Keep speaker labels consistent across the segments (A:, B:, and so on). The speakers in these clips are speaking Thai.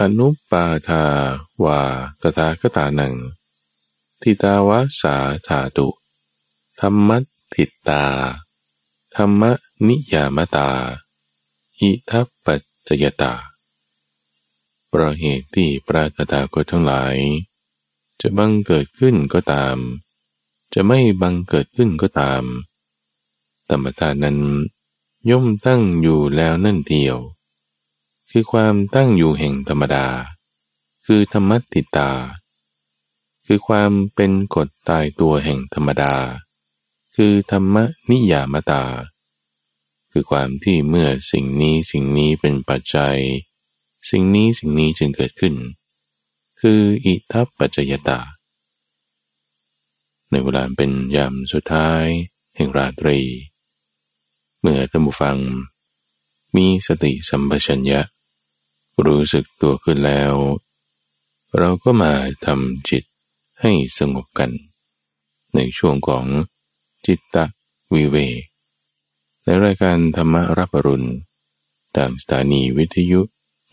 A: อนุปาทาวาตถาคตานัง ทิตาวาสาธาตุ ธรรมติตา ธรรมนิยามตา อิทัปปัจจยตาเพราะเหตุที่ปราตถาคตทั้งหลาย จะบังเกิดขึ้นก็ตาม จะไม่บังเกิดขึ้นก็ตามธรรมทานนั้นย่อมตั้งอยู่แล้วนั่นเดียว คือความตั้งอยู่แห่งธรรมดา คือธรรมติตา คือความเป็นกฎตายตัวแห่งธรรมดา คือธรรมนิยามตา คือความที่เมื่อสิ่งนี้สิ่งนี้เป็นปัจจัย สิ่งนี้สิ่งนี้จึงเกิดขึ้น คืออิทัปปัจจยตา ในเวลาเป็นยามสุดท้าย แห่งราตรี เมื่อท่านผู้ฟังมีสติสัมปชัญญะ รู้สึกตัวขึ้นแล้ว เราก็มาทำจิตให้สงบกัน ในช่วงของจิตตะวิเวกในรายการธรรมรับปรุณ ตามสถานีวิทยุ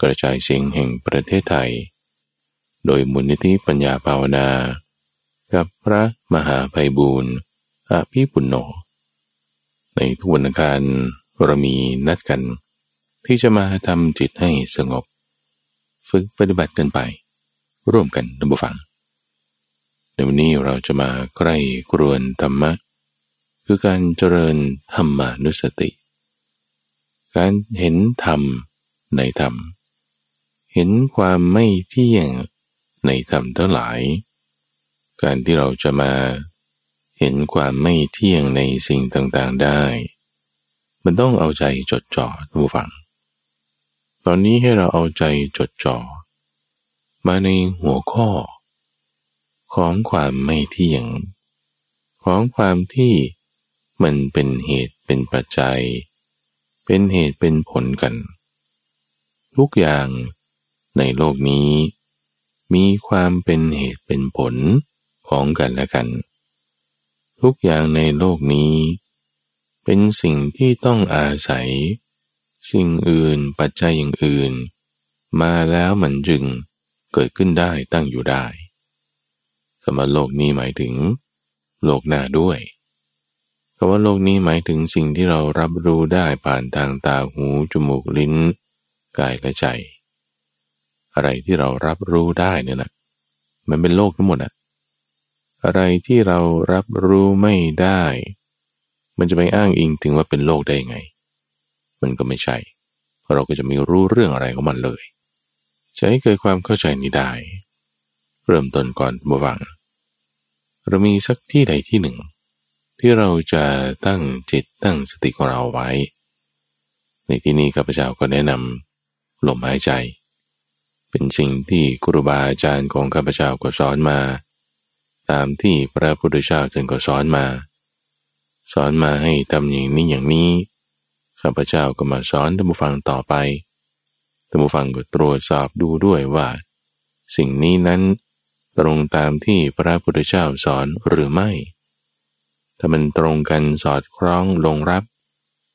A: กระจายเสียงแห่งประเทศไทย โดยมูลนิธิปัญญาภาวนา กับพระมหาภัยบูรณ์อภิปุณโญในทุกวันอังคารเรามีนัดกัน ที่จะมาทำจิตให้สงบ ฝึกปฏิบัติกันไป ร่วมกันดับฟังในวันนี้เราจะมาใกล้กรวนธรรมะ คือการเจริญธรรมานุสติ การเห็นธรรมในธรรม เห็นความไม่เที่ยงในธรรมทั้งหลาย การที่เราจะมาเห็นความไม่เที่ยงในสิ่งต่างๆได้ มันต้องเอาใจจดจ่อทูฟัง อนนี้ให้เราเอาใจจดจ่อมาในหัวข้อ ของความไม่เที่ยง ของความที่มันเป็นเหตุเป็นปัจจัย เป็นเหตุเป็นผลกัน ทุกอย่างในโลกนี้ มีความเป็นเหตุเป็นผลของกันและกัน ทุกอย่างในโลกนี้ เป็นสิ่งที่ต้องอาศัย สิ่งอื่นปัจจัยอย่างอื่น มาแล้วมันจึงเกิดขึ้นได้ตั้งอยู่ได้คำว่าโลกนี้หมายถึง โลกหน้าด้วยคำว่าโลกนี้หมายถึงสิ่งที่เรารับรู้ได้ผ่านทางตาหูจมูกลิ้น กายและใจ อะไรที่เรารับรู้ได้เนี่ยนะมันเป็นโลกทั้งหมดอะอะไรที่เรารับรู้ไม่ได้ มันจะไปอ้างอิงถึงว่าเป็นโลกได้ไง มันก็ไม่ใช่เพราะเราก็จะไม่รู้เรื่องอะไรของมันเลย จะให้เกิดความเข้าใจนี้ได้ เริ่มต้นก่อนบวัง เรามีสักที่ใดที่หนึ่ง ที่เราจะตั้งจิตตั้งสติของเราไว้ ในที่นี้ข้าพเจ้าก็แนะนำลมหายใจ เป็นสิ่งที่ครูบาอาจารย์ของข้าพเจ้าก็สอนมา ตามที่พระพุทธเจ้าท่านก็สอนมา สอนมาให้ทำอย่างนี้อย่างนี้ ข้าพเจ้าก็มาสอนท่านผู้ฟังต่อไปท่านผู้ฟังก็ตรวจสอบดูด้วยว่า สิ่งนี้นั้น ตรงตามที่พระพุทธเจ้าสอนหรือไม่ ถ้ามันตรงกันสอดคล้องลงรับ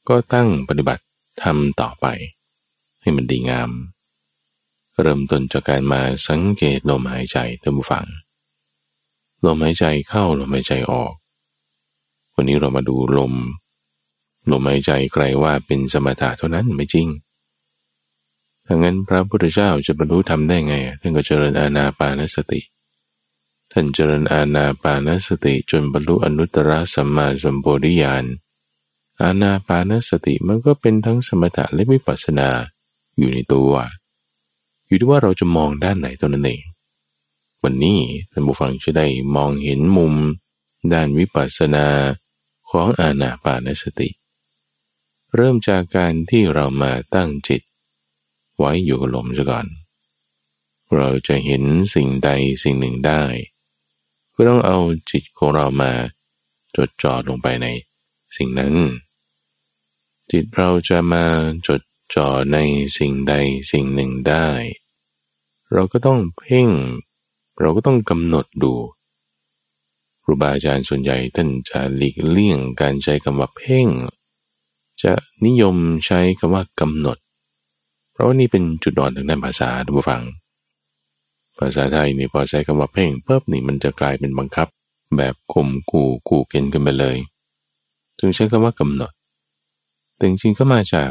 A: ก็ตั้งปฏิบัติทำต่อไป ให้มันดีงาม เริ่มต้นจากการมาสังเกตลมหายใจท่านผู้ฟังลมหายใจเข้าลมหายใจออก วันนี้เรามาดูลม ลมหายใจใครว่าเป็นสมถะเท่านั้นไม่จริงถ้างั้นพระพุทธเจ้าจะบรรลุธรรมได้ไง ท่านก็เจริญอาณาปานสติ ท่านเจริญอาณาปานสติจนบรรลุอนุตตรสัมมาสัมโพธิญาณ อาณาปานสติมันก็เป็นทั้งสมถะและวิปัสสนาอยู่ในตัว อยู่ที่ว่าเราจะมองด้านไหนตัวนั้นเอง วันนี้ท่านผู้ฟังจะได้มองเห็นมุม ด้านวิปัสสนาของอาณาปานสติเเริ่มจากการที่เรามาตั้งจิต ไว้อยู่กับลมซะก่อน เราจะเห็นสิ่งใดสิ่งหนึ่งได้ ก็ต้องเอาจิตของเรามาจดจ่อลงไปในสิ่งนั้น จิตเราจะมาจดจ่อในสิ่งใดสิ่งหนึ่งได้ เราก็ต้องเพ่ง เราก็ต้องกำหนดดูครูบาอาจารย์ส่วนใหญ่ท่านจะหลีกเลี่ยงการใช้คำว่าเพ่ง จะนิยมใช้คำว่ากำหนด เพราะว่านี่เป็นจุดอ่อนทางด้านภาษาทุกฝัง ภาษาไทยนี่พอใช้คำว่าเพ่งเพิ่มนี่มันจะกลายเป็นบังคับ แบบข่มขู่ขู่เกณฑ์กันไปเลย ถึงใช้คำว่ากำหนดแต่จริงๆก็มาจาก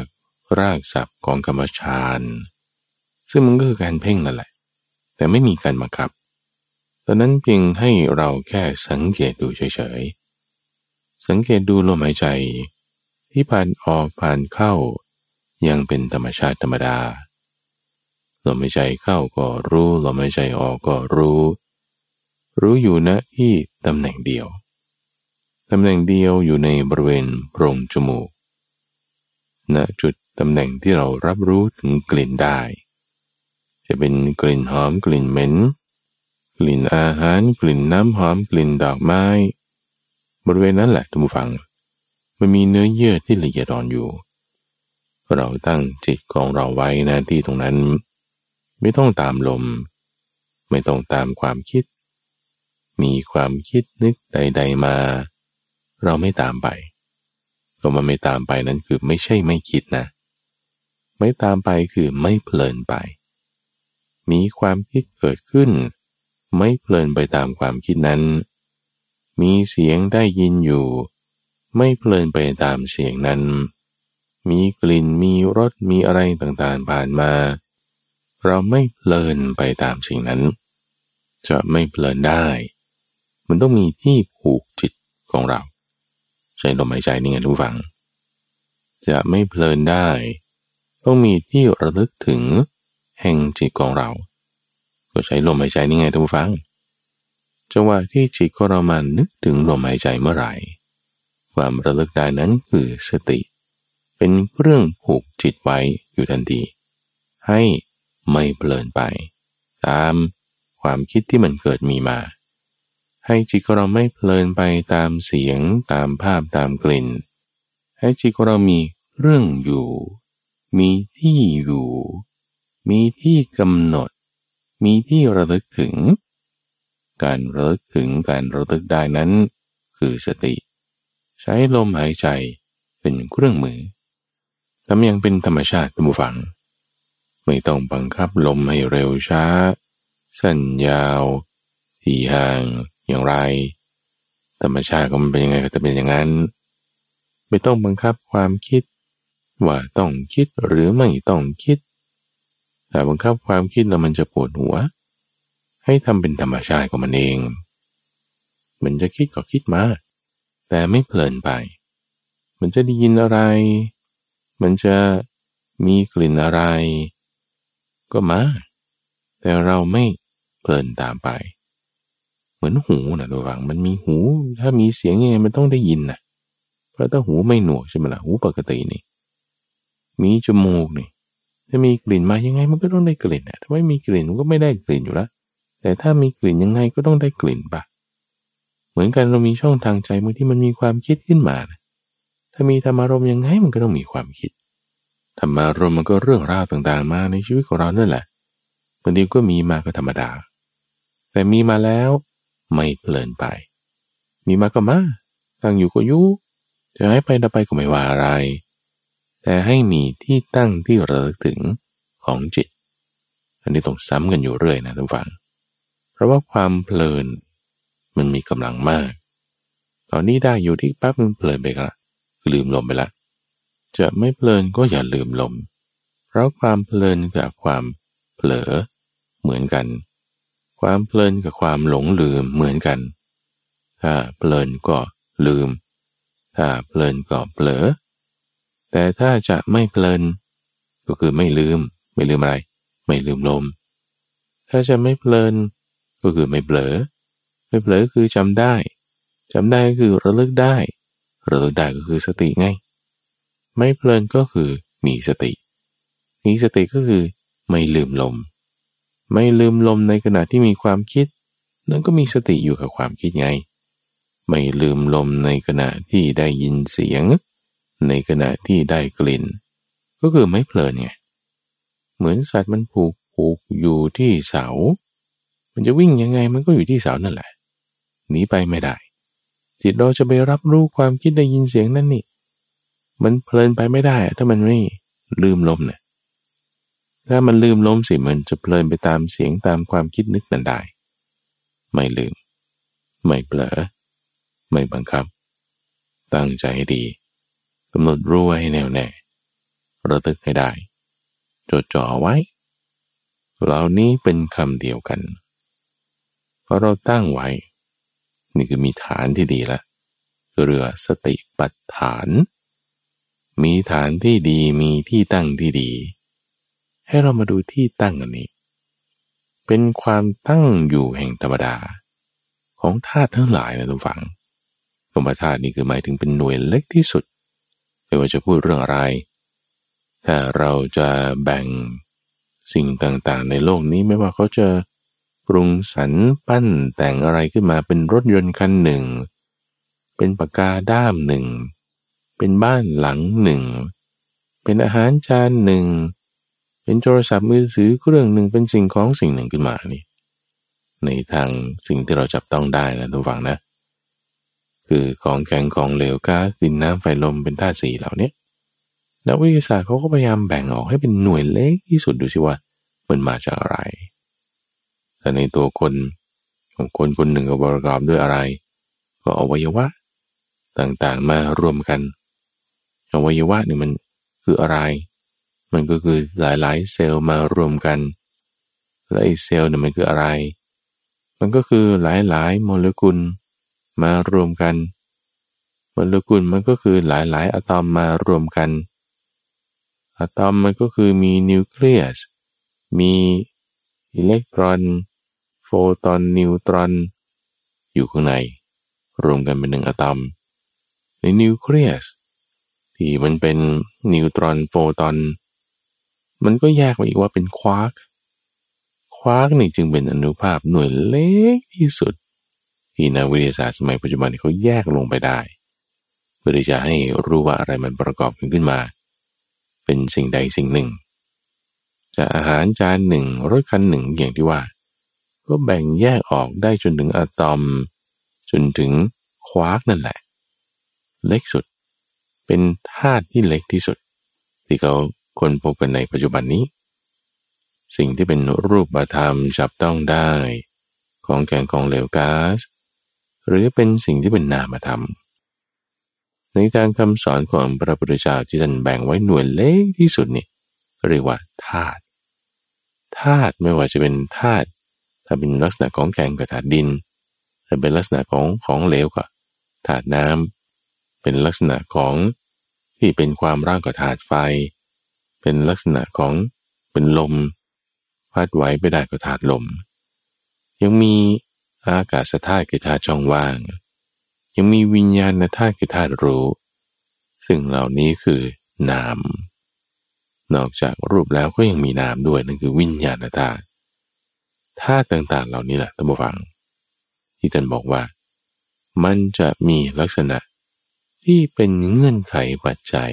A: รากศัพท์ของคำว่าฌานซึ่งมันก็คือการเพ่งนั่นแหละ แต่ไม่มีการบังคับตอนนั้นเพียงให้เราแค่สังเกตดูเฉยๆสังเกตดูลมหายใจ ที่ผ่านออกผ่านเข้า ยังเป็นธรรมชาติธรรมดาลมหายใจเข้าก็รู้ลมหายใจออกก็รู้ รู้อยู่ณที่ตำแหน่งเดียวตำแหน่งเดียวอยู่ในบริเวณโพรงจมูกณจุดตำแหน่งที่เรารับรู้ถึงกลิ่นได้ จะเป็นกลิ่นหอมกลิ่นเหม็น กลิ่นอาหารกลิ่นน้ำหอมกลิ่นดอกไม้ บริเวณนั้นแหละทุกฝัง มันมีเนื้อเยื่อที่ละเอียดอ่อนอยู่ เราตั้งจิตของเราไว้นะที่ตรงนั้น ไม่ต้องตามลม ไม่ต้องตามความคิด มีความคิดนึกใด ๆมา เราไม่ตามไปก็มันไม่ตามไปนั้นคือไม่ใช่ไม่คิดนะ ไม่ตามไปคือไม่เพลินไป มีความคิดเกิดขึ้น ไม่เพลินไปตามความคิดนั้น มีเสียงได้ยินอยู่ ไม่เพลินไปตามเสียงนั้น มีกลิ่นมีรสมีอะไรต่างๆผ่านมา เราไม่เพลินไปตามสิ่งนั้น จะไม่เพลินได้ มันต้องมีที่ผูกจิตของเรา ใช้ลมหายใจนี่ไงทุกฝัง จะไม่เพลินได้ ต้องมีที่ระลึกถึงแห่งจิตของเรา ก็ใช้ลมหายใจนี่ไงทุกฟังจังหวะที่จิตของเรามานึกถึงลมหายใจเมื่อไหร่ ความระลึกได้นั้นคือสติ เป็นเรื่องผูกจิตไว้อยู่ทันที ให้ไม่เพลินไป ตามความคิดที่มันเกิดมีมา ให้จิตของเราไม่เพลินไปตามเสียงตามภาพตามกลิ่น ให้จิตของเรามีเรื่องอยู่ มีที่อยู่ มีที่กำหนด มีที่ระลึกถึง การระลึกถึงการระลึกได้นั้น คือสติ ใช้ลมหายใจเป็นเครื่องมือทำอย่างเป็นธรรมชาติเป็นฝัง ไม่ต้องบังคับลมให้เร็วช้า สั้นยาวที่ห่างอย่างไร ธรรมชาติก็มันเป็นยังไงก็จะเป็นอย่างนั้น ไม่ต้องบังคับความคิด ว่าต้องคิดหรือไม่ต้องคิดแต่บังคับความคิดแล้วมันจะปวดหัว ให้ทำเป็นธรรมชาติของมันเอง มันจะคิดก็คิดมา แต่ไม่เพลินไป มันจะได้ยินอะไร มันจะมีกลิ่นอะไร ก็มา แต่เราไม่เพลินตามไป เหมือนหูนะตัวฟังมันมีหู ถ้ามีเสียงยังไงมันต้องได้ยินนะเพราะถ้าหูไม่หนวกใช่ไหมละ่ะหูปกตินี่ มีจมูกนี่ถ้ามีกลิ่นมายังไงมันก็ต้องได้กลิ่นนะถ้าไม่มีกลิ่นมันก็ไม่ได้กลิ่นอยู่แล้วแต่ถ้ามีกลิ่นยังไงก็ต้องได้กลิ่นปะ เหมือนกันเรามีช่องทางใจบางที่มันมีความคิดขึ้นมานะถ้ามีธรรมารมยังไงมันก็ต้องมีความคิด ธรรมารมมันก็เรื่องราวต่างๆ มาในชีวิตของเรานั่นแหละบางทีก็มีมาก็ธรรมดา แต่มีมาแล้วไม่เพลินไป มีมาก็มาตั้งอยู่ก็อยู่จะให้ไปดับไปก็ไม่ว่าอะไร แต่ให้มีที่ตั้งที่ระลึกถึงของจิต อันนี้ต้องซ้ำกันอยู่เรื่อยนะทุกฝัง เพราะว่าความเพลิน มันมีกำลังมาก ตอนนี้ได้อยู่ที่แป๊บนึงเพลินไปละลืมลมไปละ จะไม่เพลินก็อย่าลืมลม เพราะความเพลินกับความเผลอเหมือนกัน ความเพลินกับความหลงลืมเหมือนกัน ถ้าเพลินก็ลืม ถ้าเพลินก็เผลอ แต่ถ้าจะไม่เพลิน ก็คือไม่ลืม ไม่ลืมอะไร ไม่ลืมลม ถ้าจะไม่เพลินก็คือไม่เผลอ ไม่เผลอคือจำได้จำได้ก็คือระลึกได้ ระลึกได้ก็คือสติไง ไม่เพลินก็คือมีสติ มีสติก็คือไม่ลืมลม ไม่ลืมลมในขณะที่มีความคิด นั่นก็มีสติอยู่กับความคิดไง ไม่ลืมลมในขณะที่ได้ยินเสียง ในขณะที่ได้กลิ่น ก็คือไม่เพลินไง เหมือนสัตว์มันผูกผูกอยู่ที่เสา มันจะวิ่งยังไงมันก็อยู่ที่เสานั่นแหละ หนีไปไม่ได้ จิตเราจะไปรับรู้ความคิดได้ยินเสียงนั่นนี่ มันเพลินไปไม่ได้ ถ้ามันไม่ลืมลมเนี่ยถ้ามันลืมลมสิมันจะเพลินไปตามเสียงตามความคิดนึกนั้นได้ ไม่ลืม ไม่เผลอ ไม่บังคับ ตั้งใจให้ดีกำหนดรู้ให้แน่วแน่ระลึกให้ได้ จดจ่อไว้ เหล่านี้เป็นคำเดียวกันเพอเราตั้งไว้ นี่คือมีฐานที่ดีละเรือสติปัฏฐาน มีฐานที่ดีมีที่ตั้งที่ดี ให้เรามาดูที่ตั้งอันนี้ เป็นความตั้งอยู่แห่งธรรมดา ของธาตุทั้งหลายนะทุกฝังธรรมธาตุนี่คือหมายถึงเป็นหน่วยเล็กที่สุดไม่ว่าจะพูดเรื่องอะไร ถ้าเราจะแบ่งสิ่งต่างๆ ในโลกนี้ไม่ว่าเขาจะ ปรุงสรรปั้นแต่งอะไรขึ้นมาเป็นรถยนต์คันหนึ่ง เป็นปากกาด้ามหนึ่ง เป็นบ้านหลังหนึ่ง เป็นอาหารจานหนึ่ง เป็นโทรศัพท์มือถือเครื่องหนึ่งเป็นสิ่งของสิ่งหนึ่งขึ้นมานี่ ในทางสิ่งที่เราจับต้องได้นะทุกฝังนะ คือของแข็งของเหลวก๊าซดินน้ำไฟลมเป็นธาตุสีเหล่านี้นักวิทยาศาสตร์เขาก็พยายามแบ่งออกให้เป็นหน่วยเล็กที่สุดดูสิว่ามันมาจากอะไร แต่ในตัวคนของคนคนหนึ่งก็ประกอบด้วยอะไร ก็อวัยวะ ต่างๆมารวมกัน อวัยวะนี่มันคืออะไร มันก็คือหลายๆ เซลล์มารวมกัน และไอเซลล์เนี่ยมันคืออะไร มันก็คือหลายๆ โมเลกุลมารวมกัน โมเลกุลมันก็คือหลายๆ อะตอมมารวมกัน อะตอมมันก็คือมีนิวเคลียส มีอิเล็กตรอน โฟตอนนิวตรอน อยู่ข้างใน รวมกันเป็นหนึ่งอะตอม ในนิวเคลียสที่มันเป็นนิวตรอนโฟตอน มันก็แยกมาอีกว่าเป็นควาร์กควาร์กนี่จึงเป็นอนุภาพหน่วยเล็กที่สุด ที่นักวิทยาศาสตร์สมัยปัจจุบันเขาแยกลงไปได้เพื่อที่จะให้รู้ว่าอะไรมันประกอบกันขึ้นมา เป็นสิ่งใดสิ่งหนึ่ง จะอาหารจานหนึ่งรถคันหนึ่งอย่างที่ว่า ก็แบ่งแยกออกได้จนถึงอะตอม จนถึงควาร์กนั่นแหละ เล็กสุด เป็นธาตุที่เล็กที่สุด ที่เขาคนพบกันในปัจจุบันนี้ สิ่งที่เป็นรูปธรรมจับต้องได้ ของแกงของเหลวก๊าซหรือเป็นสิ่งที่เป็นนามธรรม ในทางคำสอนของพระพุทธเจ้าที่ท่านแบ่งไว้หน่วยเล็กที่สุดนี่เรียกว่าธาตุธาตุไม่ว่าจะเป็นธาตุ ถ้าเป็นลักษณะของแข็งก็ธาตุดิน ถ้าเป็นลักษณะของของเหลวก็ธาตุน้ำเป็นลักษณะของที่เป็นความร่างก็ธาตุไฟ เป็นลักษณะของเป็นลม พัดไหวไปได้ก็ธาตุลม ยังมีอากาศธาตุคือธาตุช่องว่าง ยังมีวิญญาณธาตุคือธาตุรู้ ซึ่งเหล่านี้คือนาม นอกจากรูปแล้วก็ยังมีนามด้วยนั่นคือวิญญาณธาตุ ธาตุต่างๆ เหล่านี้แหละท่านผู้ฟัง ที่ท่านบอกว่า มันจะมีลักษณะที่เป็นเงื่อนไขปัจจัย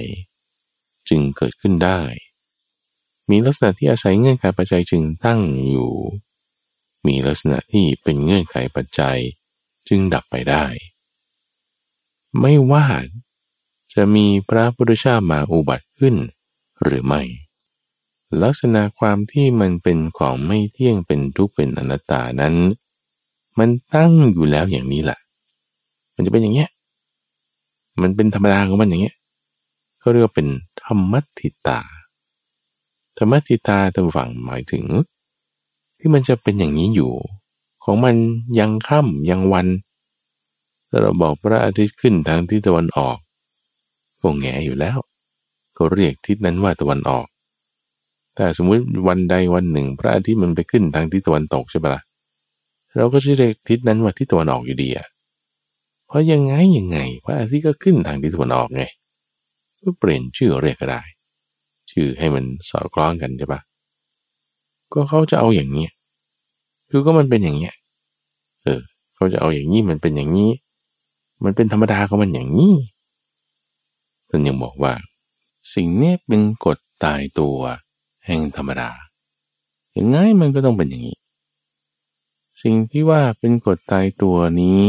A: จึงเกิดขึ้นได้ มีลักษณะที่อาศัยเงื่อนไขปัจจัยจึงตั้งอยู่ มีลักษณะที่เป็นเงื่อนไขปัจจัย จึงดับไปได้ ไม่ว่าจะมีพระพุทธเจ้ามาอุบัติขึ้นหรือไม่ ลักษณะความที่มันเป็นของไม่เที่ยงเป็นทุกข์เป็นอนัตตานั้น มันตั้งอยู่แล้วอย่างนี้แหละมันจะเป็นอย่างเงี้ยมันเป็นธรรมดาของมันอย่างเงี้ยเขาเรียกว่าเป็นธรรมติตา ธรรมติตาตามฝั่งหมายถึง ที่มันจะเป็นอย่างนี้อยู่ ของมันยังค่ำยังวันถ้าเราบอกพระอาทิตย์ขึ้นทางทิศตะวันออกก็แงอยู่แล้ว ก็เรียกทิศนั้นว่าตะวันออก แต่สมมุติวันใดวันหนึ่ง พระอาทิตย์มันไปขึ้นทางทิศตะวันตกใช่ปะละ่ะเราก็จะเรียกทิศนั้นว่าทิศตะวันออกอยู่ดีอะเพราะยังไงยังไง พระอาทิตย์ก็ขึ้นทางทิศตะวันออกไงก็เปลี่ยนชื่อเรียกก็ได้ ชื่อให้มันสอดคล้องกันใช่ปะก็เขาจะเอาอย่างนี้คือก็มันเป็นอย่างเนี้ยเออเขาจะเอาอย่างนี้มันเป็นอย่างนี้ มันเป็นธรรมดาของมันอย่างนี้ท่านยังบอกว่า สิ่งนี้เป็นกฎตายตัว แห่งธรรมดาอย่างไงมันก็ต้องเป็นอย่างนี้ สิ่งที่ว่าเป็นกฎตายตัวนี้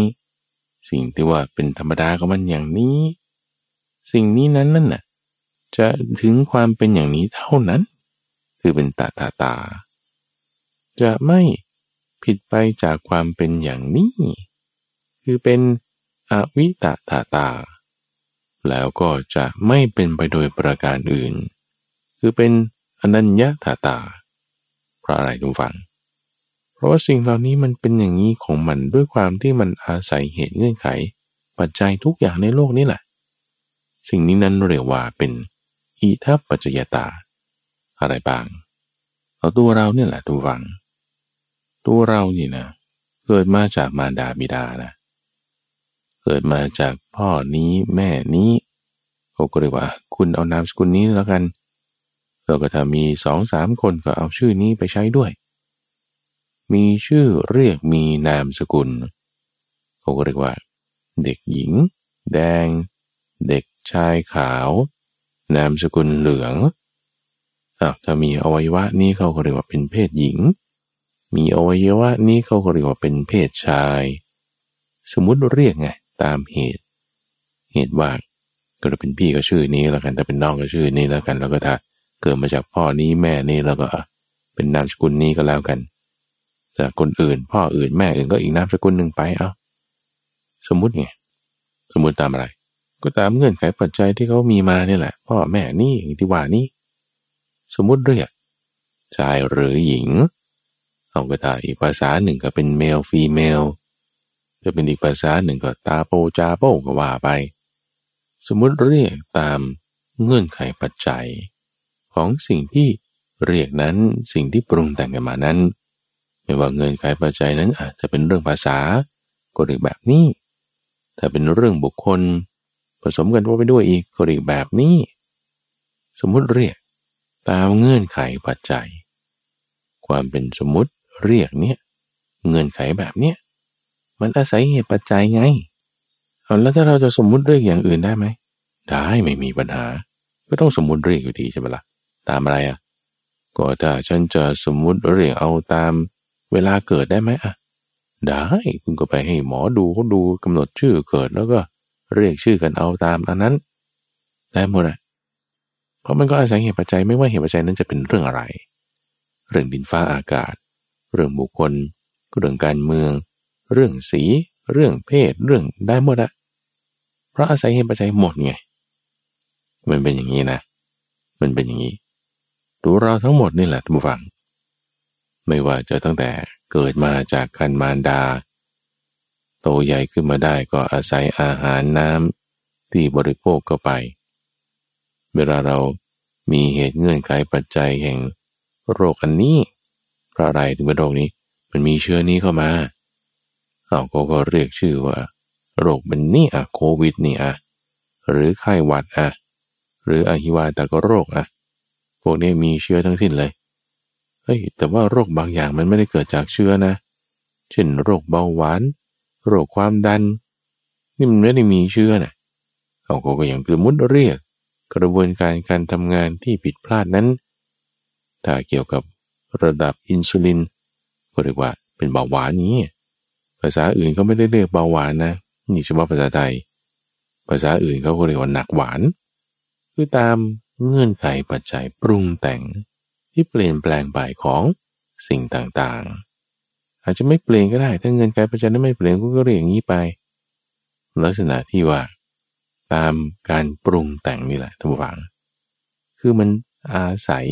A: สิ่งที่ว่าเป็นธรรมดาของมันอย่างนี้ สิ่งนี้นั้นนั่นน่ะจะถึงความเป็นอย่างนี้เท่านั้น คือเป็นตาตาตา จะไม่ผิดไปจากความเป็นอย่างนี้ คือเป็นอวิตาตาตา แล้วก็จะไม่เป็นไปโดยประการอื่น คือเป็น อนัญญาตาตา เพราะอะไรทุกฝัง เพราะว่าสิ่งเหล่านี้มันเป็นอย่างนี้ของมันด้วยความที่มันอาศัยเหตุเงื่อนไข ปัจจัยทุกอย่างในโลกนี้แหละ สิ่งนี้นั้นเรียกว่าเป็นอิทัปปัจจยตา อะไรบ้างเอาตัวเราเนี่ยแหละทุกฝัง ตัวเรานี่นะเกิดมาจากมารดาบิดานะเกิดมาจากพ่อนี้แม่นี้เขาก็เรียกว่า คุณเอานามสกุลนี้แล้วกัน เราก็ถ้ามีสองสามคนก็เอาชื่อนี้ไปใช้ด้วย มีชื่อเรียกมีนามสกุลเขาก็เรียกว่า เด็กหญิง แดง เด็กชายขาว นามสกุลเหลืองอ้าวถ้ามีอวัยวะนี้เขาก็เรียกว่าเป็นเพศหญิง มีอวัยวะนี้เขาก็เรียกว่าเป็นเพศชาย สมมุติเรียกไงตามเหตุ เหตุว่าก็จะเป็นพี่ก็ชื่อนี้แล้วกันถ้าเป็นน้องก็ชื่อนี้แล้วกัน แล้วก็ถ้า เกิดมาจากพ่อนี้แม่นี้แล้วก็เป็นนามสกุลนี้ก็แล้วกัน แต่คนอื่น พ่ออื่นแม่อื่นก็อีกนามสกุลหนึ่งไปเอาสมมุติไงสมมุติตามอะไร ก็ตามเงื่อนไขปัจจัยที่เขามีมาเนี่แหละ พ่อแม่นี่ที่ว่านี้สมมุติเรียกชายหรือหญิง เอาก็ตาอีกภาษาหนึ่งก็เป็นเมลฟีเมลจะเป็นอีกภาษาหนึ่งก็ตาโปจาโปก็ว่าไป สมมุติเรียกตามเงื่อนไขปัจจัย ของสิ่งที่เรียกนั้นสิ่งที่ปรุงแต่งกันมานั้น ไม่ว่าเงินขายปัจจัยนั้นอาจจะเป็นเรื่องภาษา ก็เรียกแบบนี้ ถ้าเป็นเรื่องบุคคล ผสมกันว่าไปด้วยอีกก็เรียกแบบนี้ สมมุติเรียกตามเงื่อนไขปัจจัย ความเป็นสมมุติเรียกเนี่ยเงื่อนไขแบบเนี้ยมันอาศัยเหตุปัจจัยไงเอาแล้วถ้าเราจะสมมุติเรียกอย่างอื่นได้ไหม ได้ไม่มีปัญหา ก็ต้องสมมุติเรียกอยู่ดีใช่ไหมละ่ะ ตามอะไรอะก็ถ้าฉันจะสมมุติเรียกเอาตามเวลาเกิดได้ไหมอะ ได้ คุณก็ไปให้หมอดูเขาดูกำหนดชื่อเกิดแล้วก็เรียกชื่อกันเอาตามอันนั้นได้หมดอะเพราะมันก็อาศัยเหตุปัจจัยไม่ว่าเหตุปัจจัยนั้นจะเป็นเรื่องอะไร เรื่องดินฟ้าอากาศ เรื่องบุคคล เรื่องการเมือง เรื่องสี เรื่องเพศ เรื่องได้หมดอะเพราะอาศัยเหตุปัจจัยหมดไง มันเป็นอย่างนี้นะ มันเป็นอย่างนี้ ตัวเราทั้งหมดนี่แหละทุกฝัง ไม่ว่าจะตั้งแต่เกิดมาจากคันมารดา โตใหญ่ขึ้นมาได้ก็อาศัยอาหารน้ำที่บริโภคเข้าไป เวลาเรามีเหตุเงื่อนไขปัจจัยแห่งโรคอันนี้เพราะอะไรถึงเป็นโรคนี้ มันมีเชื้อนี้เข้ามาเราก็ก็เรียกชื่อว่า โรคเป็นนี่อะโควิดนี่อะหรือไข้หวัดอะหรืออหิวาตกโรคอะ พวกนี้มีเชื้อทั้งสิ้นเลย เฮ้ย แต่ว่าโรคบางอย่างมันไม่ได้เกิดจากเชื้อนะ เช่นโรคเบาหวาน โรคความดัน นี่มันไม่ได้มีเชื้อนะเขาก็อย่างคือมุดเรียก กระบวนการการทำงานที่ผิดพลาดนั้น ถ้าเกี่ยวกับระดับอินซูลินก็เรียกว่าเป็นเบาหวานนี้ ภาษาอื่นเขาไม่ได้เรียกเบาหวานนะนี่เฉพาะภาษาไทย ภาษาอื่นเขาก็เรียกว่าหนักหวาน คือตาม เงื่อนไขปัจจัยปรุงแต่งที่เปลี่ยนแปลงไปของสิ่งต่างๆ อาจจะไม่เปลี่ยนก็ได้ ถ้าเงื่อนไขปัจจัยนั้นไม่เปลี่ยนก็เรียกอย่างนี้ไป ลักษณะที่ว่า ตามการปรุงแต่งนี่แหละทุกฝังคือมันอาศัย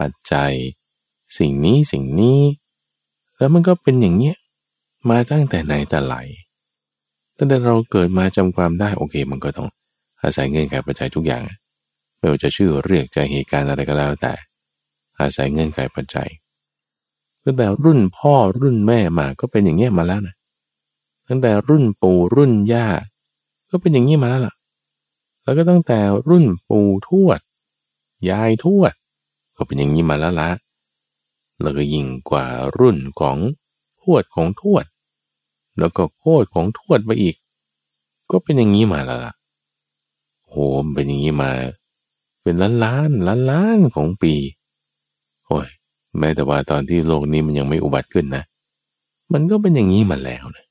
A: ปัจจัย สิ่งนี้สิ่งนี้ แล้วมันก็เป็นอย่างเนี้ยมาตั้งแต่ไหนแต่ไหลตั้งแต่เราเกิดมาจำความได้โอเค มันก็ต้องอาศัยเงื่อนไขปัจจัยทุกอย่าง ไม่ว่าจะชื่อเรียกจะเหตุการณ์อะไรก็แล้วแต่ อาศัยเงื่อนไขปัจจัยตั้งแต่รุ่นพ่อรุ่นแม่มาก็เป็นอย่างเงี้ยมาแล้วนะตั้งแต่รุ่นปู่รุ่นย่า ก็เป็นอย่างนี้มาแล้วล่ะ แล้วก็ตั้งแต่รุ่นปู่ทวด ยายทวด ก็เป็นอย่างนี้มาแล้วละแล้วก็ยิ่งกว่ารุ่นของทวดของทวด แล้วก็โคตรของทวดไปอีก ก็เป็นอย่างนี้มาแล้วล่ะโหเป็นอย่างนี้มา เป็นล้านล้านล้านล้านของปีโอ้ยแม้แต่ว่าตอนที่โลกนี้มันยังไม่อุบัติขึ้นนะ มันก็เป็นอย่างนี้มาแล้วนะ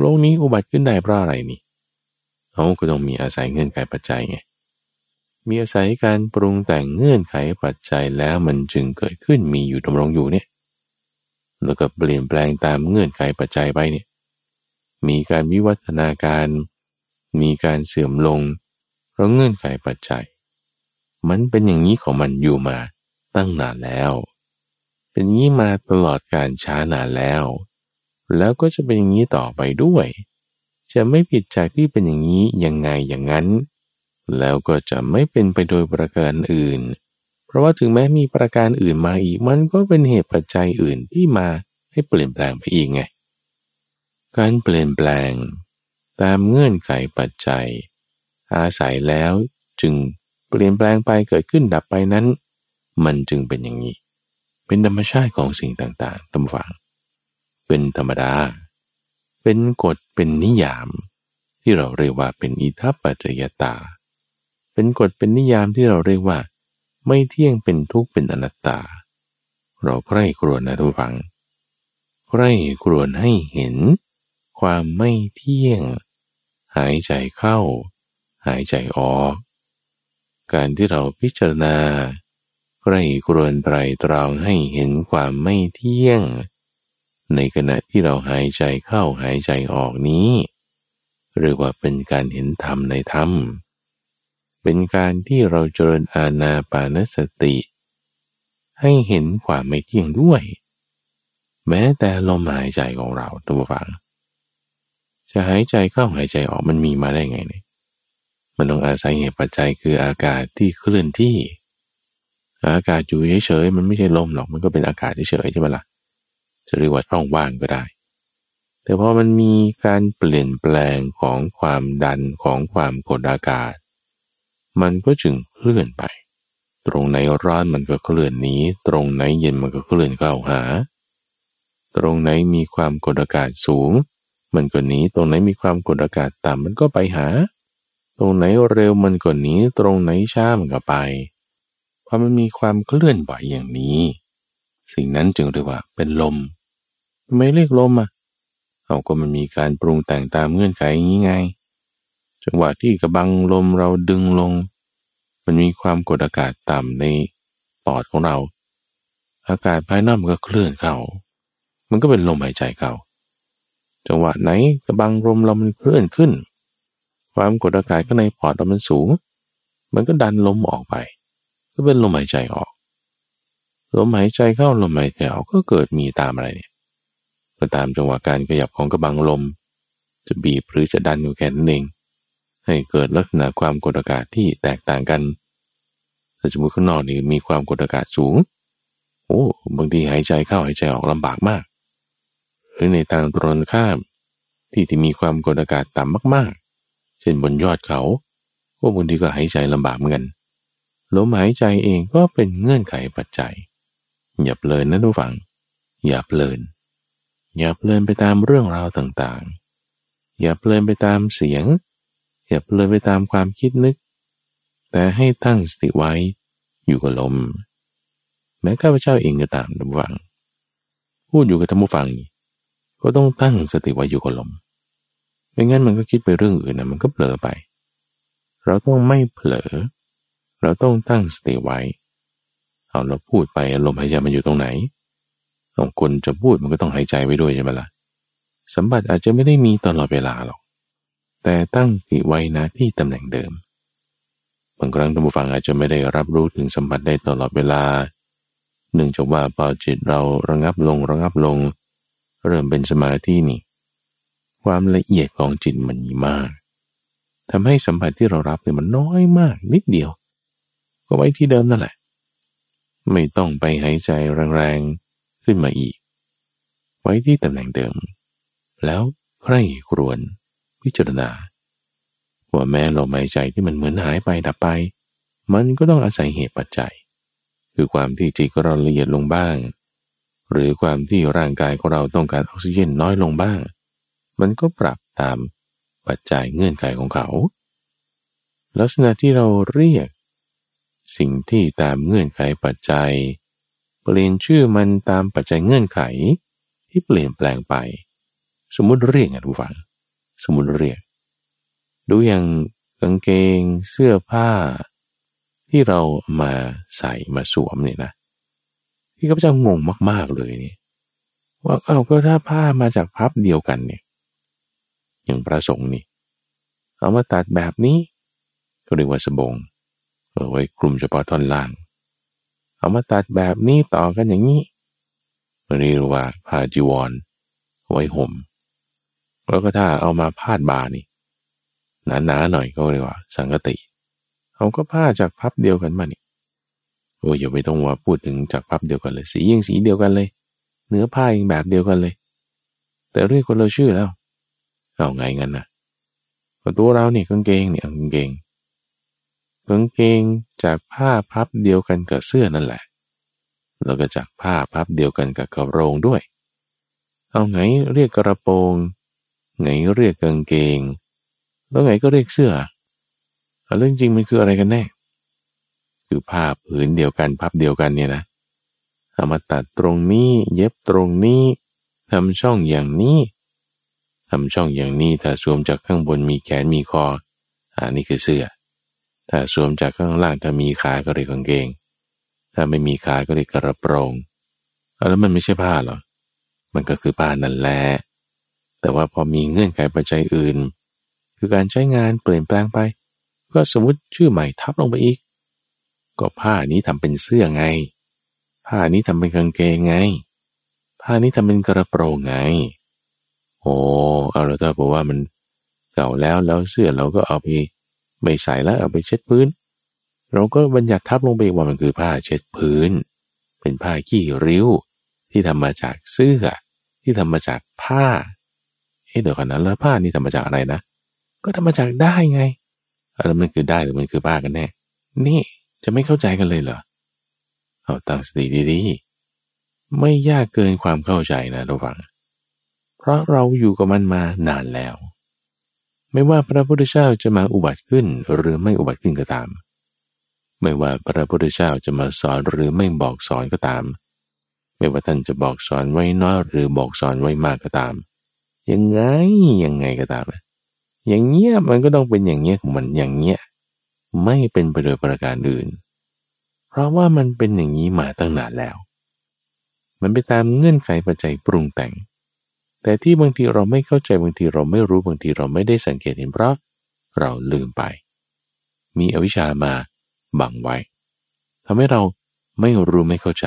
A: โลกนี้อุบัติขึ้นได้เพราะอะไรนี่เขาก็ต้องมีอาศัยเงื่อนไขปัจจัยไงมีอาศัยการปรุงแต่งเงื่อนไขปัจจัยแล้วมันจึงเกิดขึ้นมีอยู่ดำรงอยู่เนี่ยแล้วก็เปลี่ยนแปลงตามเงื่อนไขปัจจัยไปเนี่ย มีการวิวัฒนาการ มีการเสื่อมลงเพราะเงื่อนไขปัจจัย มันเป็นอย่างนี้ของมันอยู่มาตั้งนานแล้ว เป็นอย่างนี้มาตลอดการช้านานแล้ว แล้วก็จะเป็นอย่างนี้ต่อไปด้วย จะไม่ผิดจากที่เป็นอย่างนี้ยังไงอย่างนั้น แล้วก็จะไม่เป็นไปโดยประการอื่น เพราะว่าถึงแม้มีประการอื่นมาอีกมันก็เป็นเหตุปัจจัยอื่นที่มาให้เปลี่ยนแปลงไปอีกไง การเปลี่ยนแปลง ตามเงื่อนไขปัจจัย อาศัยแล้วจึง เปลี่ยนแปลงไปเกิดขึ้นดับไปนั้น มันจึงเป็นอย่างนี้ เป็นธรรมชาติของสิ่งต่างๆตำฝัง เป็นธรรมดา เป็นกฎเป็นนิยาม ที่เราเรียกว่าเป็นอิทัปปัจจยตา เป็นกฎเป็นนิยามที่เราเรียกว่า ไม่เที่ยงเป็นทุกข์เป็นอนัตตา เราใคร่ครวญนะทุกฝังใคร่ครวญให้เห็น ความไม่เที่ยง หายใจเข้า หายใจออก การที่เราพิจารณาใคร่ครวญไตรตรองให้เห็นความไม่เที่ยง ในขณะที่เราหายใจเข้าหายใจออกนี้ เรียกว่าเป็นการเห็นธรรมในธรรม เป็นการที่เราเจริญอาณาปานสติ ให้เห็นความไม่เที่ยงด้วย แม้แต่ลมหายใจของเราตัวฟัง จะหายใจเข้าหายใจออกมันมีมาได้ไงเนี่ย มันต้องอาศัยเหตุปัจจัยคืออากาศที่เคลื่อนที่ อากาศอยู่เฉยๆมันไม่ใช่ลมหรอกมันก็เป็นอากาศเฉยๆใช่ไหมละ่ะจะเรียกว่าช่องว่างก็ได้ แต่พอมันมีการเปลี่ยนแปลงของความดันของความกดอากาศ มันก็จึงเคลื่อนไป ตรงไหนร้อนมันก็เคลื่อนหนีตรงไหนเย็นมันก็เคลื่อนเข้าหา ตรงไหนมีความกดอากาศสูง มันก็หนีตรงไหนมีความกดอากาศต่ำมันก็ไปหา ตรงไหนเร็วมันก็หนีตรงไหนช้ามันก็ไปพอมันมีความเคลื่อนไหวอย่างนี้ สิ่งนั้นจึงเรียกว่าเป็นลมไม่เรียกลมอะเอาก็มันมีการปรุงแต่งตามเงื่อนไขอย่างนี้ไง จังหวะที่กระบังลมเราดึงลง มันมีความกดอากาศต่ำในปอดของเรา อากาศภายนอกมันก็เคลื่อนเข้า มันก็เป็นลมหายใจเข้าจังหวะไหนกระบังลมเรามันเคลื่อนขึ้น ความกดอากาศข้างในปอดเรามันสูง มันก็ดันลมออกไป ก็เป็นลมหายใจออก ลมหายใจเข้าลมหายใจออกก็เกิดมีตามอะไรเนี่ยก็ตามจังหวะการขยับของกระบังลม จะบีบหรือจะดันอยู่แค่นั้นเองให้เกิดลักษณะความกดอากาศที่แตกต่างกันถ้าสมมติข้างนอกนี่มีความกดอากาศสูง โอ้บางทีหายใจเข้าหายใจออกลำบากมาก หรือในทางตรงข้ามที่ที่มีความกดอากาศต่ำมากๆ เช่นบนยอดเขาโอ้บางทีก็หายใจลำบากเหมือนกันลมหายใจเองก็เป็นเงื่อนไขปัจจัย อย่าเพลินนะทุกฝัง อย่าเพลิน อย่าเพลินไปตามเรื่องราวต่างๆ อย่าเพลินไปตามเสียง อย่าเลยไปตามความคิดนึก แต่ให้ตั้งสติไว้อยู่กับลม แม้ข้าพเจ้าเองก็ตามท่านผู้ฟัง พูดอยู่กับท่านผู้ฟัง ก็ต้องตั้งสติไว้อยู่กับลม ไม่งั้นมันก็คิดไปเรื่องอื่นนะมันก็เผลอไป เราต้องไม่เผลอ เราต้องตั้งสติไว้ เอาเราพูดไปลมหายใจมันอยู่ตรงไหนของคนจะพูดมันก็ต้องหายใจไว้ด้วยใช่ไหมละ่ะ สัมบัติอาจจะไม่ได้มีตลอดเวลาหรอก แต่ตั้งติไว้นะที่ตำแหน่งเดิม บางครั้งท่านผู้ฟังอาจจะไม่ได้รับรู้ถึงสัมผัสได้ตลอดเวลาหนึ่งจากว่าพอจิตเราระงับลงระงับลง เริ่มเป็นสมาธินี่ ความละเอียดของจิตมันมีมากทำให้สัมผัสที่เรารับเนี่ยมันน้อยมากนิดเดียว ก็ไว้ที่เดิมนั่นแหละ ไม่ต้องไปหายใจแรงๆขึ้นมาอีก ไว้ที่ตำแหน่งเดิม แล้วใคร่ครวญพิจารณา ว่าแม้ลมหายใจที่มันเหมือนหายไปดับไป มันก็ต้องอาศัยเหตุปัจจัย คือความที่จิตของเราละเอียดลงบ้าง หรือความที่ร่างกายของเราต้องการออกซิเจนน้อยลงบ้าง มันก็ปรับตามปัจจัยเงื่อนไขของเขา ลักษณะที่เราเรียก สิ่งที่ตามเงื่อนไขปัจจัย เปลี่ยนชื่อมันตามปัจจัยเงื่อนไขที่เปลี่ยนแปลงไป สมมุติเรียกอะทุกฝัง สมุนเรียก ดูอย่างกางเกงเสื้อผ้า ที่เรามาใส่มาสวมเนี่ยนะที่ข้าพเจ้างงมาก ๆเลยนี่ว่าเอาก็ถ้าผ้ามาจากพับเดียวกันเนี่ย อย่างพระสงฆ์นี่เอามาตัดแบบนี้ก็เรียกว่าสบงเอาไว้คลุมเฉพาะท่อนล่าง เอามาตัดแบบนี้ต่อกันอย่างนี้เรียกว่าผ้าจีวรไว้ห่มแล้วก็ถ้าเอามาพาดบานี่หนาๆหน่อยก็เรียกว่า สังกติเขาก็ผ้าจากพับเดียวกันมานี่โอ้ยอย่าไปต้องว่าพูดถึงจากพับเดียวกันเลย สียิงสีเดียวกันเลย เนื้อผ้ายิงแบบเดียวกันเลย แต่เรียกคนเราชื่อแล้ว เอาไงงั้นนะตัวเราเนี่ยกางเกงเนี่ยกางเกงกางเกงจากผ้าพับเดียวกันกับเสื้อนั่นแหละ แล้วก็จากผ้าพับเดียวกันกับกระโปรงด้วย เอาไงเรียกกระโปรงไงเรียกกางเกง แล้วไงก็เรียกเสื้อเรื่องจริงมันคืออะไรกันแน่ คือผ้าผืนเดียวกันพับเดียวกันเนี่ยนะเอามาตัดตรงนี้ เย็บตรงนี้ทำช่องอย่างนี้ ทำช่องอย่างนี้ถ้าสวมจากข้างบนมีแขนมีคออันนี้คือเสื้อ ถ้าสวมจากข้างล่างถ้ามีขาก็เรียกกางเกง ถ้าไม่มีขาก็เรียกกระโปรงแล้วมันไม่ใช่ผ้าหรอ มันก็คือผ้านั่นแหละ แต่ว่าพอมีเงื่อนไขปัจจัยอื่น คือการใช้งานเปลี่ยนแปลงไป ก็สมมติชื่อใหม่ทับลงไปอีก ก็ผ้านี้ทำเป็นเสื้อไง ผ้านี้ทำเป็นกางเกงไง ผ้านี้ทำเป็นกระโปรงไง โอ้เอาแล้วถ้าบอกว่ามันเก่าแล้วแล้วเสื้อเราก็เอาไปไม่ใส่แล้วเอาไปเช็ดพื้น เราก็บัญญัติทับลงไปว่ามันคือผ้าเช็ดพื้น เป็นผ้าขี้ริ้ว ที่ทำมาจากเสื้อ ที่ทำมาจากผ้าเอ๊ะเดี๋ยวก่อนนะแล้วผ้านี่ทำมาจากอะไรนะ ก็ทำมาจากได้ไงแล้วมันคือได้หรือมันคือผ้ากันแน่ นี่จะไม่เข้าใจกันเลยเหรอ เอาตั้งสติดีๆ ไม่ยากเกินความเข้าใจนะระวัง เพราะเราอยู่กับมันมานานแล้ว ไม่ว่าพระพุทธเจ้าจะมาอุบัติขึ้นหรือไม่อุบัติขึ้นก็ตาม ไม่ว่าพระพุทธเจ้าจะมาสอนหรือไม่บอกสอนก็ตาม ไม่ว่าท่านจะบอกสอนไว้น้อยหรือบอกสอนไว้มากก็ตาม ยังไงยังไงก็ตาม อย่างเงี้ยมันก็ต้องเป็นอย่างเงี้ยของมันอย่างเงี้ยไม่เป็นไปโดยประการอื่น เพราะว่ามันเป็นอย่างนี้มาตั้งนานแล้ว มันไปตามเงื่อนไขปัจจัยปรุงแต่ง แต่ที่บางทีเราไม่เข้าใจบางทีเราไม่รู้บางทีเราไม่ได้สังเกตเห็นเพราะเราลืมไป มีอวิชามาบังไว้ทำให้เราไม่รู้ไม่เข้าใจ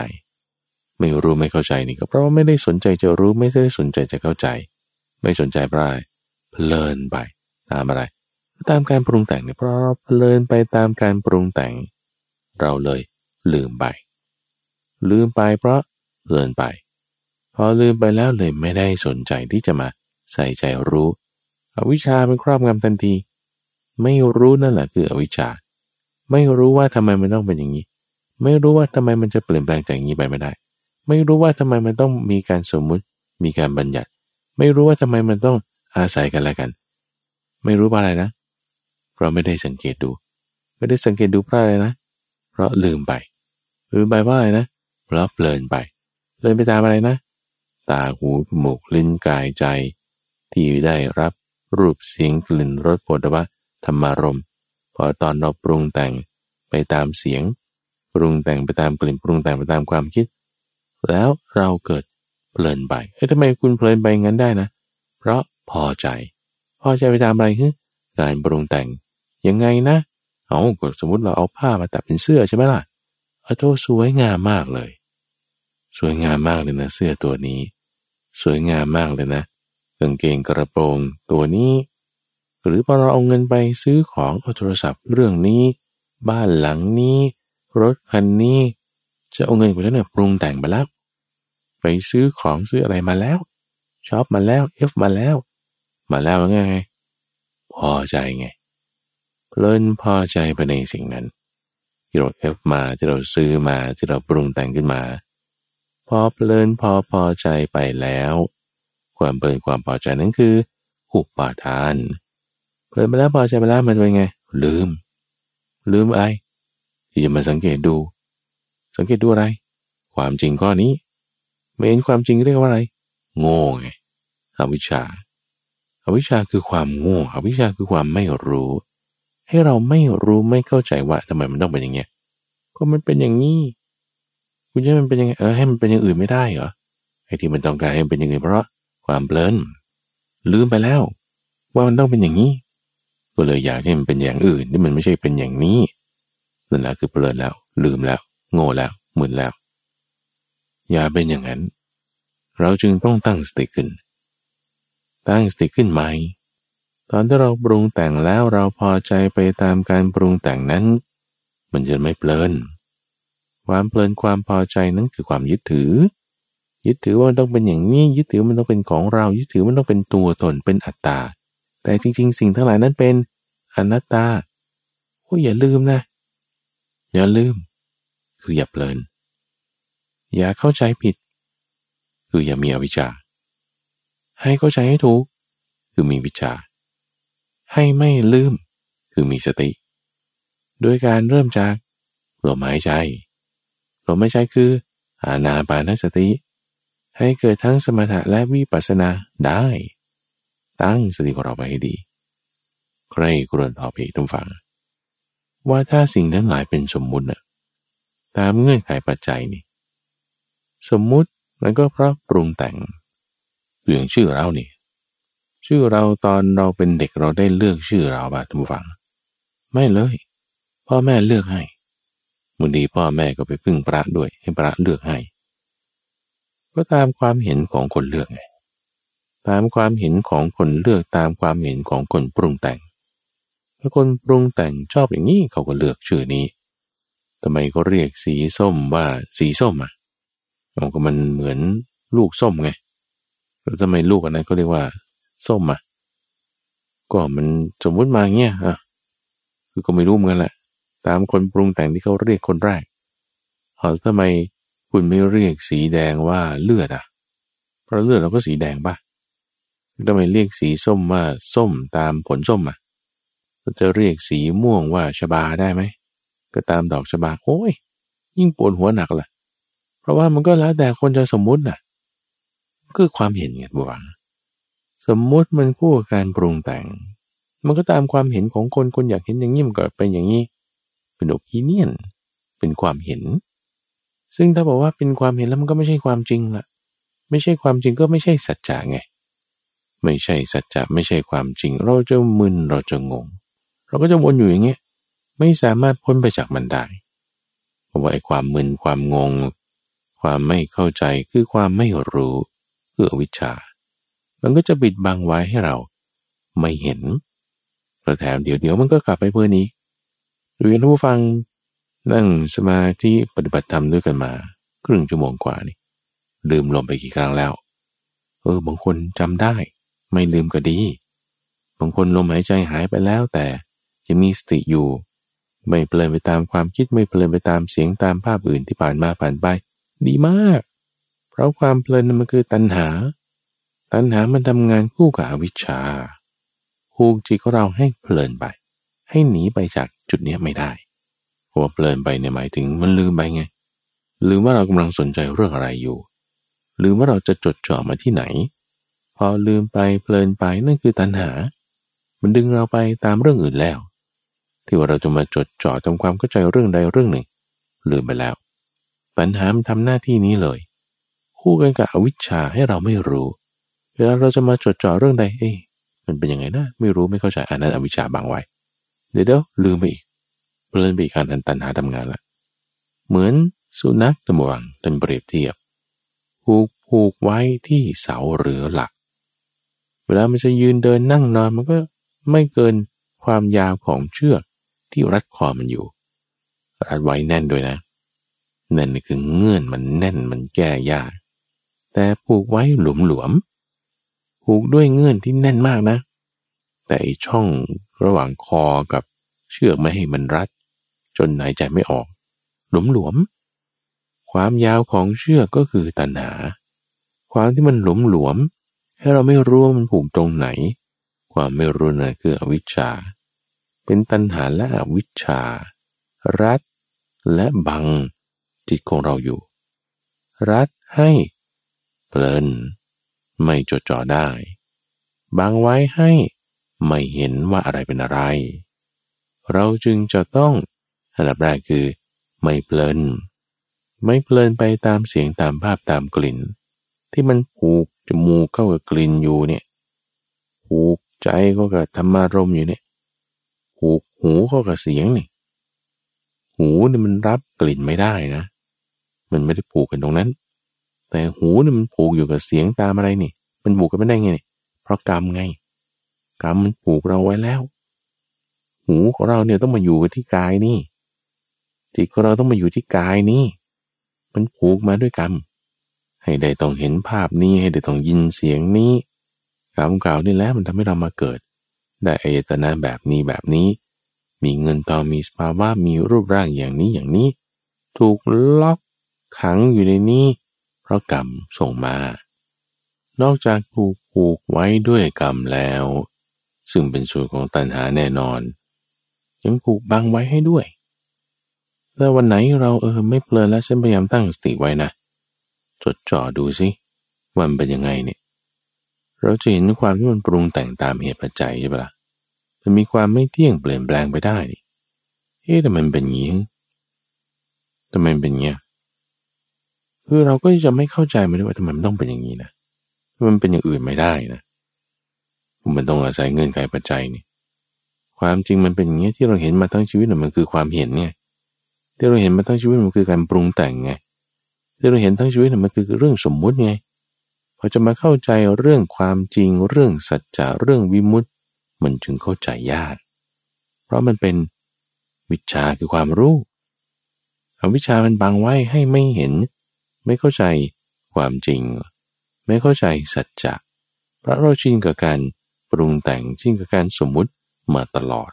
A: ไม่รู้ไม่เข้าใจนี่ก็เพราะว่าไม่ได้สนใจจะรู้ไม่ได้สนใจจะเข้าใจ ไม่สนใจเพราะอะไรเพลินไป ตามอะไร ตามการปรุงแต่งเนี่ยเพราะเราเพลินไปตามการปรุงแต่ง เราเลยลืมไป ลืมไปเพราะเพลินไป พอลืมไปแล้วเลยไม่ได้สนใจที่จะมาใส่ใจรู้ อวิชชาเป็นครอบงำทันที ไม่รู้นั่นแหละคืออวิชชา ไม่รู้ว่าทำไมมันต้องเป็นอย่างนี้ ไม่รู้ว่าทำไมมันจะเปลี่ยนแปลงจากอย่างนี้ไปไม่ได้ ไม่รู้ว่าทำไมมันต้องมีการสมมุติ มีการบัญญัติ ไม่รู้ว่าทำไมมันต้องอาศัยกันและกัน ไม่รู้ว่าอะไรนะ เพราะไม่ได้สังเกตดู ไม่ได้สังเกตดูเพราะอะไรนะ เพราะลืมไป ลืมไปว่าอะไรนะ เพราะเพลินไปเพลินไปตามอะไรนะ ตาหูจมูกลิ้นกายใจ ที่ได้รับรูปเสียงกลิ่นรสโผฏฐะธรรมารมพอตอนเราปรุงแต่งไปตามเสียง ปรุงแต่งไปตามกลิ่นปรุงแต่งไปตามความคิด แล้วเราเกิดเพลินไปเฮ้ยทำไมคุณเพลินไปงั้นได้นะ เพราะพอใจ พอใจไปตามอะไรคือการปรุงแต่งยังไงนะเอาสมมติเราเอาผ้ามาตัดเป็นเสื้อใช่ไหมล่ะเอาโทสวยงามมากเลย สวยงามมากเลยนะ เสื้อตัวนี้ สวยงามมากเลยนะกางเกงกระโปรงตัวนี้ หรือพอเราเอาเงินไปซื้อของเอาโทรศัพท์เรื่องนี้ บ้านหลังนี้ รถคันนี้ จะเอาเงินของฉันเนี่ยปรุงแต่งไปแล้วไปซื้อของซื้ออะไรมาแล้วช็อปมาแล้วเอฟมาแล้ว มาแล้วไงพอใจไงเพลินพอใจไปในสิ่งนั้นที่เราเอฟมาที่เราซื้อมาที่เราปรุงแต่งขึ้นมา พอเพลินพอพอใจไปแล้ว ความเพลินความพอใจนั้นคืออุปาทาน เพลินไปแล้วพอใจไปแล้วมันเป็นไง ลืม ลืมอะไรที่จะมาสังเกตดู สังเกตดูอะไร ความจริงข้อนี้ไม่เห็นความจริงเรียกว่าอะไร โง่ไงอวิชชาอวิชชาคือความโง่อวิชชาคือความไม่รู้ ให้เราไม่รู้ไม่เข้าใจว่าทำไมมันต้องเป็นอย่างเงี้ยก็มันเป็นอย่างนี้ คุณจะมันเป็นยังไงเออให้มันเป็นอย่างอื่นไม่ได้เหรอไอ้ที่มันต้องการให้มันเป็นอย่างอื่นเพราะความเพลินลืมไปแล้ว ว่ามันต้องเป็นอย่างนี้ ก็เลยอยากให้มันเป็นอย่างอื่นที่มันไม่ใช่เป็นอย่างนี้นั่นแหละคือเพลินแล้ว ลืมแล้ว โง่แล้วหมุนแล้ว อย่าเป็นอย่างนั้น เราจึงต้องตั้งสติขึ้น ตั้งสติขึ้นไหมตอนที่เราปรุงแต่งแล้วเราพอใจไปตามการปรุงแต่งนั้น มันจะไม่เพลิน ความเพลินความพอใจนั้นคือความยึดถือ ยึดถือว่าต้องเป็นอย่างนี้ยึดถือมันต้องเป็นของเรา ยึดถือมันต้องเป็นตัวตนเป็นอัตตา แต่จริง ๆ สิ่งทั้งหลายนั้นเป็นอนัตตาโอ้อย่าลืมนะ อย่าลืม คืออย่าเพลิน อย่าเข้าใจผิด คืออย่ามีอวิชชาให้เข้าใจให้ถูก คือมีวิชา ให้ไม่ลืม คือมีสติ โดยการเริ่มจากลมหายใจ ลมหายใจคือ อานาปานสติ ให้เกิดทั้งสมถะและวิปัสสนาได้ ตั้งสติของเราไปให้ดี ใครกรวนต่อไปทุกฝัง ว่าถ้าสิ่งทั้งหลายเป็นสมมุตินะตามเงื่อนไขปัจจัยนี่ สมมุติมันก็เพราะปรุงแต่งเรื่องชื่อเรานี่ ชื่อเราตอนเราเป็นเด็กเราได้เลือกชื่อเราบ้าทุกฝัง ไม่เลย พ่อแม่เลือกให้ บางทีพ่อแม่ก็ไปพึ่งพระด้วย ให้พระเลือกให้ ก็ตามความเห็นของคนเลือกไงตามความเห็นของคนเลือกตามความเห็นของคนปรุงแต่งถ้าคนปรุงแต่งชอบอย่างนี้เขาก็เลือกชื่อนี้ทำไมก็เรียกสีส้มว่าสีส้มอะมันก็มันเหมือนลูกส้มไงแล้วทำไมลูกอันนั้นก็เรียกว่าส้มอะก็มันสมมุติมาเงี้ยอะคือก็ไม่รู้เหมือนกันแหละ ตามคนปรุงแต่งที่เขาเรียกคนแรกเอาทำไมคุณไม่เรียกสีแดงว่าเลือดอะ เพราะเลือดเราก็สีแดงป่ะทำไมเรียกสีส้มว่าส้มตามผลส้มอะจะเรียกสีม่วงว่าชบาได้ไหม ก็ตามดอกชบาโอ้ย ยิ่งปวดหัวหนักล่ะ เพราะว่ามันก็แล้วแต่คนจะสมมุติน่ะ คือความเห็นไงบวงสมมุติมันคู่กับการปรุงแต่ง มันก็ตามความเห็นของคนคนอยากเห็นอย่างนี้มันก็เป็นอย่างนี้ เป็นโอปิเนียน เป็นความเห็น ซึ่งถ้าบอกว่าเป็นความเห็นแล้วมันก็ไม่ใช่ความจริงละไม่ใช่ความจริงก็ไม่ใช่สัจจะไง ไม่ใช่สัจจะไม่ใช่ความจริง เราจะมึนเราจะงง เราก็จะวนอยู่อย่างเงี้ยไม่สามารถพ้นไปจากมันได้เพราะว่าไอ้ความมึนความงง ความไม่เข้าใจคือความไม่รู้คืออวิชชา มันก็จะปิดบังไว้ให้เราไม่เห็นแล้วแถมเดี๋ยวเดี๋ยวมันก็กลับไปเพื่อนี้ ดูยันผู้ฟังนั่งสมาธิปฏิบัติธรรมด้วยกันมา ครึ่งชั่วโมงกว่านี่ลืมลมไปกี่ครั้งแล้ว เออบางคนจำได้ ไม่ลืมก็ดี บางคนลมหายใจหายไปแล้วแต่ยังมีสติอยู่ ไม่เพลินไปตามความคิดไม่เพลินไปตามเสียงตามภาพอื่นที่ผ่านมาผ่านไป ดีมาก เพราะความเพลินมันคือตัณหา ตัณหามันทำงานคู่กับอวิชชาผูกจิตของเราให้เพลินไป ให้หนีไปจากจุดนี้ไม่ได้เพราะว่าเพลินไปเนี่ยหมายถึงมันลืมไปไงลืมว่าเรากำลังสนใจเรื่องอะไรอยู่ ลืมว่าเราจะจดจ่อมาที่ไหน พอลืมไปเพลินไปนั่นคือตัณหา มันดึงเราไปตามเรื่องอื่นแล้ว ที่ว่าเราจะมาจดจ่อทำความเข้าใจเรื่องใดเรื่องหนึ่ง ลืมไปแล้ว ปัญหามันทำหน้าที่นี้เลย คู่กันกับอวิชชาให้เราไม่รู้ เวลาเราจะมาจดจ่อเรื่องใดเอ้มันเป็นยังไงนะ ไม่รู้ไม่เข้าใจอันนั้นอวิชชาบางไว้ เดี๋ยวเดี๋ยวลืมไปอีกเพลินไปอีกอันอันตันหาทำงานละเหมือนสุนัขตะบวงเป็นเปรียบเทียบผูกผูกไว้ที่เสาหรือหลัก เวลามันจะยืนเดินนั่งนอนมันก็ไม่เกินความยาวของเชือกที่รัดคอมันอยู่ รัดไว้แน่นด้วยนะแน่นคือเงื่อนมันแน่นมันแก้ยาก แต่ผูกไว้หลวมๆผูกด้วยเงื่อนที่แน่นมากนะ แต่ช่อง ระหว่างคอกับเชือกไม่ให้มันรัด จนหายใจไม่ออก หลวมหลวม ความยาวของเชือกก็คือตัณหา ความที่มันหลวมหลวม ให้เราไม่รู้ว่ามันผูกตรงไหน ความไม่รู้นั่นคืออวิชชา เป็นตัณหาและอวิชชา รัดและบังจิตของเราอยู่ รัดให้เพลิน ไม่จดจ่อได้บางไว้ให้ ไม่เห็นว่าอะไรเป็นอะไร เราจึงจะต้องอันดับแรกคือไม่เพลิน ไม่เพลินไปตามเสียงตามภาพตามกลิ่น ที่มันผูกจมูกเข้ากับกลิ่นอยู่เนี่ยผูกใจก็กับธรรมารมอยู่เนี่ยผูกหูเข้ากับเสียงนี่หูเนี่ยมันรับกลิ่นไม่ได้นะ มันไม่ได้ผูกกันตรงนั้น แต่หูเนี่ยมันผูกอยู่กับเสียงตามอะไรนี่ มันผูกกันไม่ได้ไงนี่เพราะกรรมไง กรรมมันผูกเราไว้แล้ว หูของเราเนี่ยต้องมาอยู่ที่กายนี่ จิตของเราต้องมาอยู่ที่กายนี่ มันผูกมาด้วยกรรม ให้ได้ต้องเห็นภาพนี้ให้ได้ต้องยินเสียงนี้กรรมเก่านี่แหละมันทำให้เรามาเกิด ได้อายตนะแบบนี้แบบนี้ มีเงินทองมีสภาวะมีรูปร่างอย่างนี้อย่างนี้ ถูกล็อกขังอยู่ในนี้ เพราะกรรมส่งมา นอกจากถูกผูกไว้ด้วยกรรมแล้ว ซึ่งเป็นส่วนของตัณหาแน่นอน ยังผูกบังไว้ให้ด้วยแต่วันไหนเราเออไม่เพลินแล้วฉันพยายามตั้งสติไว้นะจดจ่อดูสิว่ามันเป็นยังไงเนี่ย เราจะเห็นความที่มันปรุงแต่งตามเหตุปัจจัยใช่ปะละ่ะมันมีความไม่เที่ยงเปลี่ยนแปลงไปได้เอ๊ะแต่มันเป็นอย่างนี้ทำไมเป็นอย่างนี้คือเราก็จะไม่เข้าใจมันด้วยว่าทำไมมันต้องเป็นอย่างนี้นะมันเป็นอย่างอื่นไม่ได้นะ มันต้องอาศัยเงื่อนไขปัจจัยนี่ความจริงมันเป็นอย่างนี้ที่เราเห็นมาทั้งชีวิตมันคือความเห็นไงที่เราเห็นมาทั้งชีวิตมันคือการปรุงแต่งไงที่เราเห็นทั้งชีวิตมันคือเรื่องสมมุติไงพอจะมาเข้าใจเรื่องความจริง เรื่องสัจจะเรื่องวิมุตติ มันจึงเข้าใจยากเพราะมันเป็นวิชาคือความรู้อวิชามันบังไว้ให้ไม่เห็น ไม่เข้าใจความจริง ไม่เข้าใจสัจจะเพราะเราชินกับการ ปรุงแต่งชินกับการสมมุติมาตลอด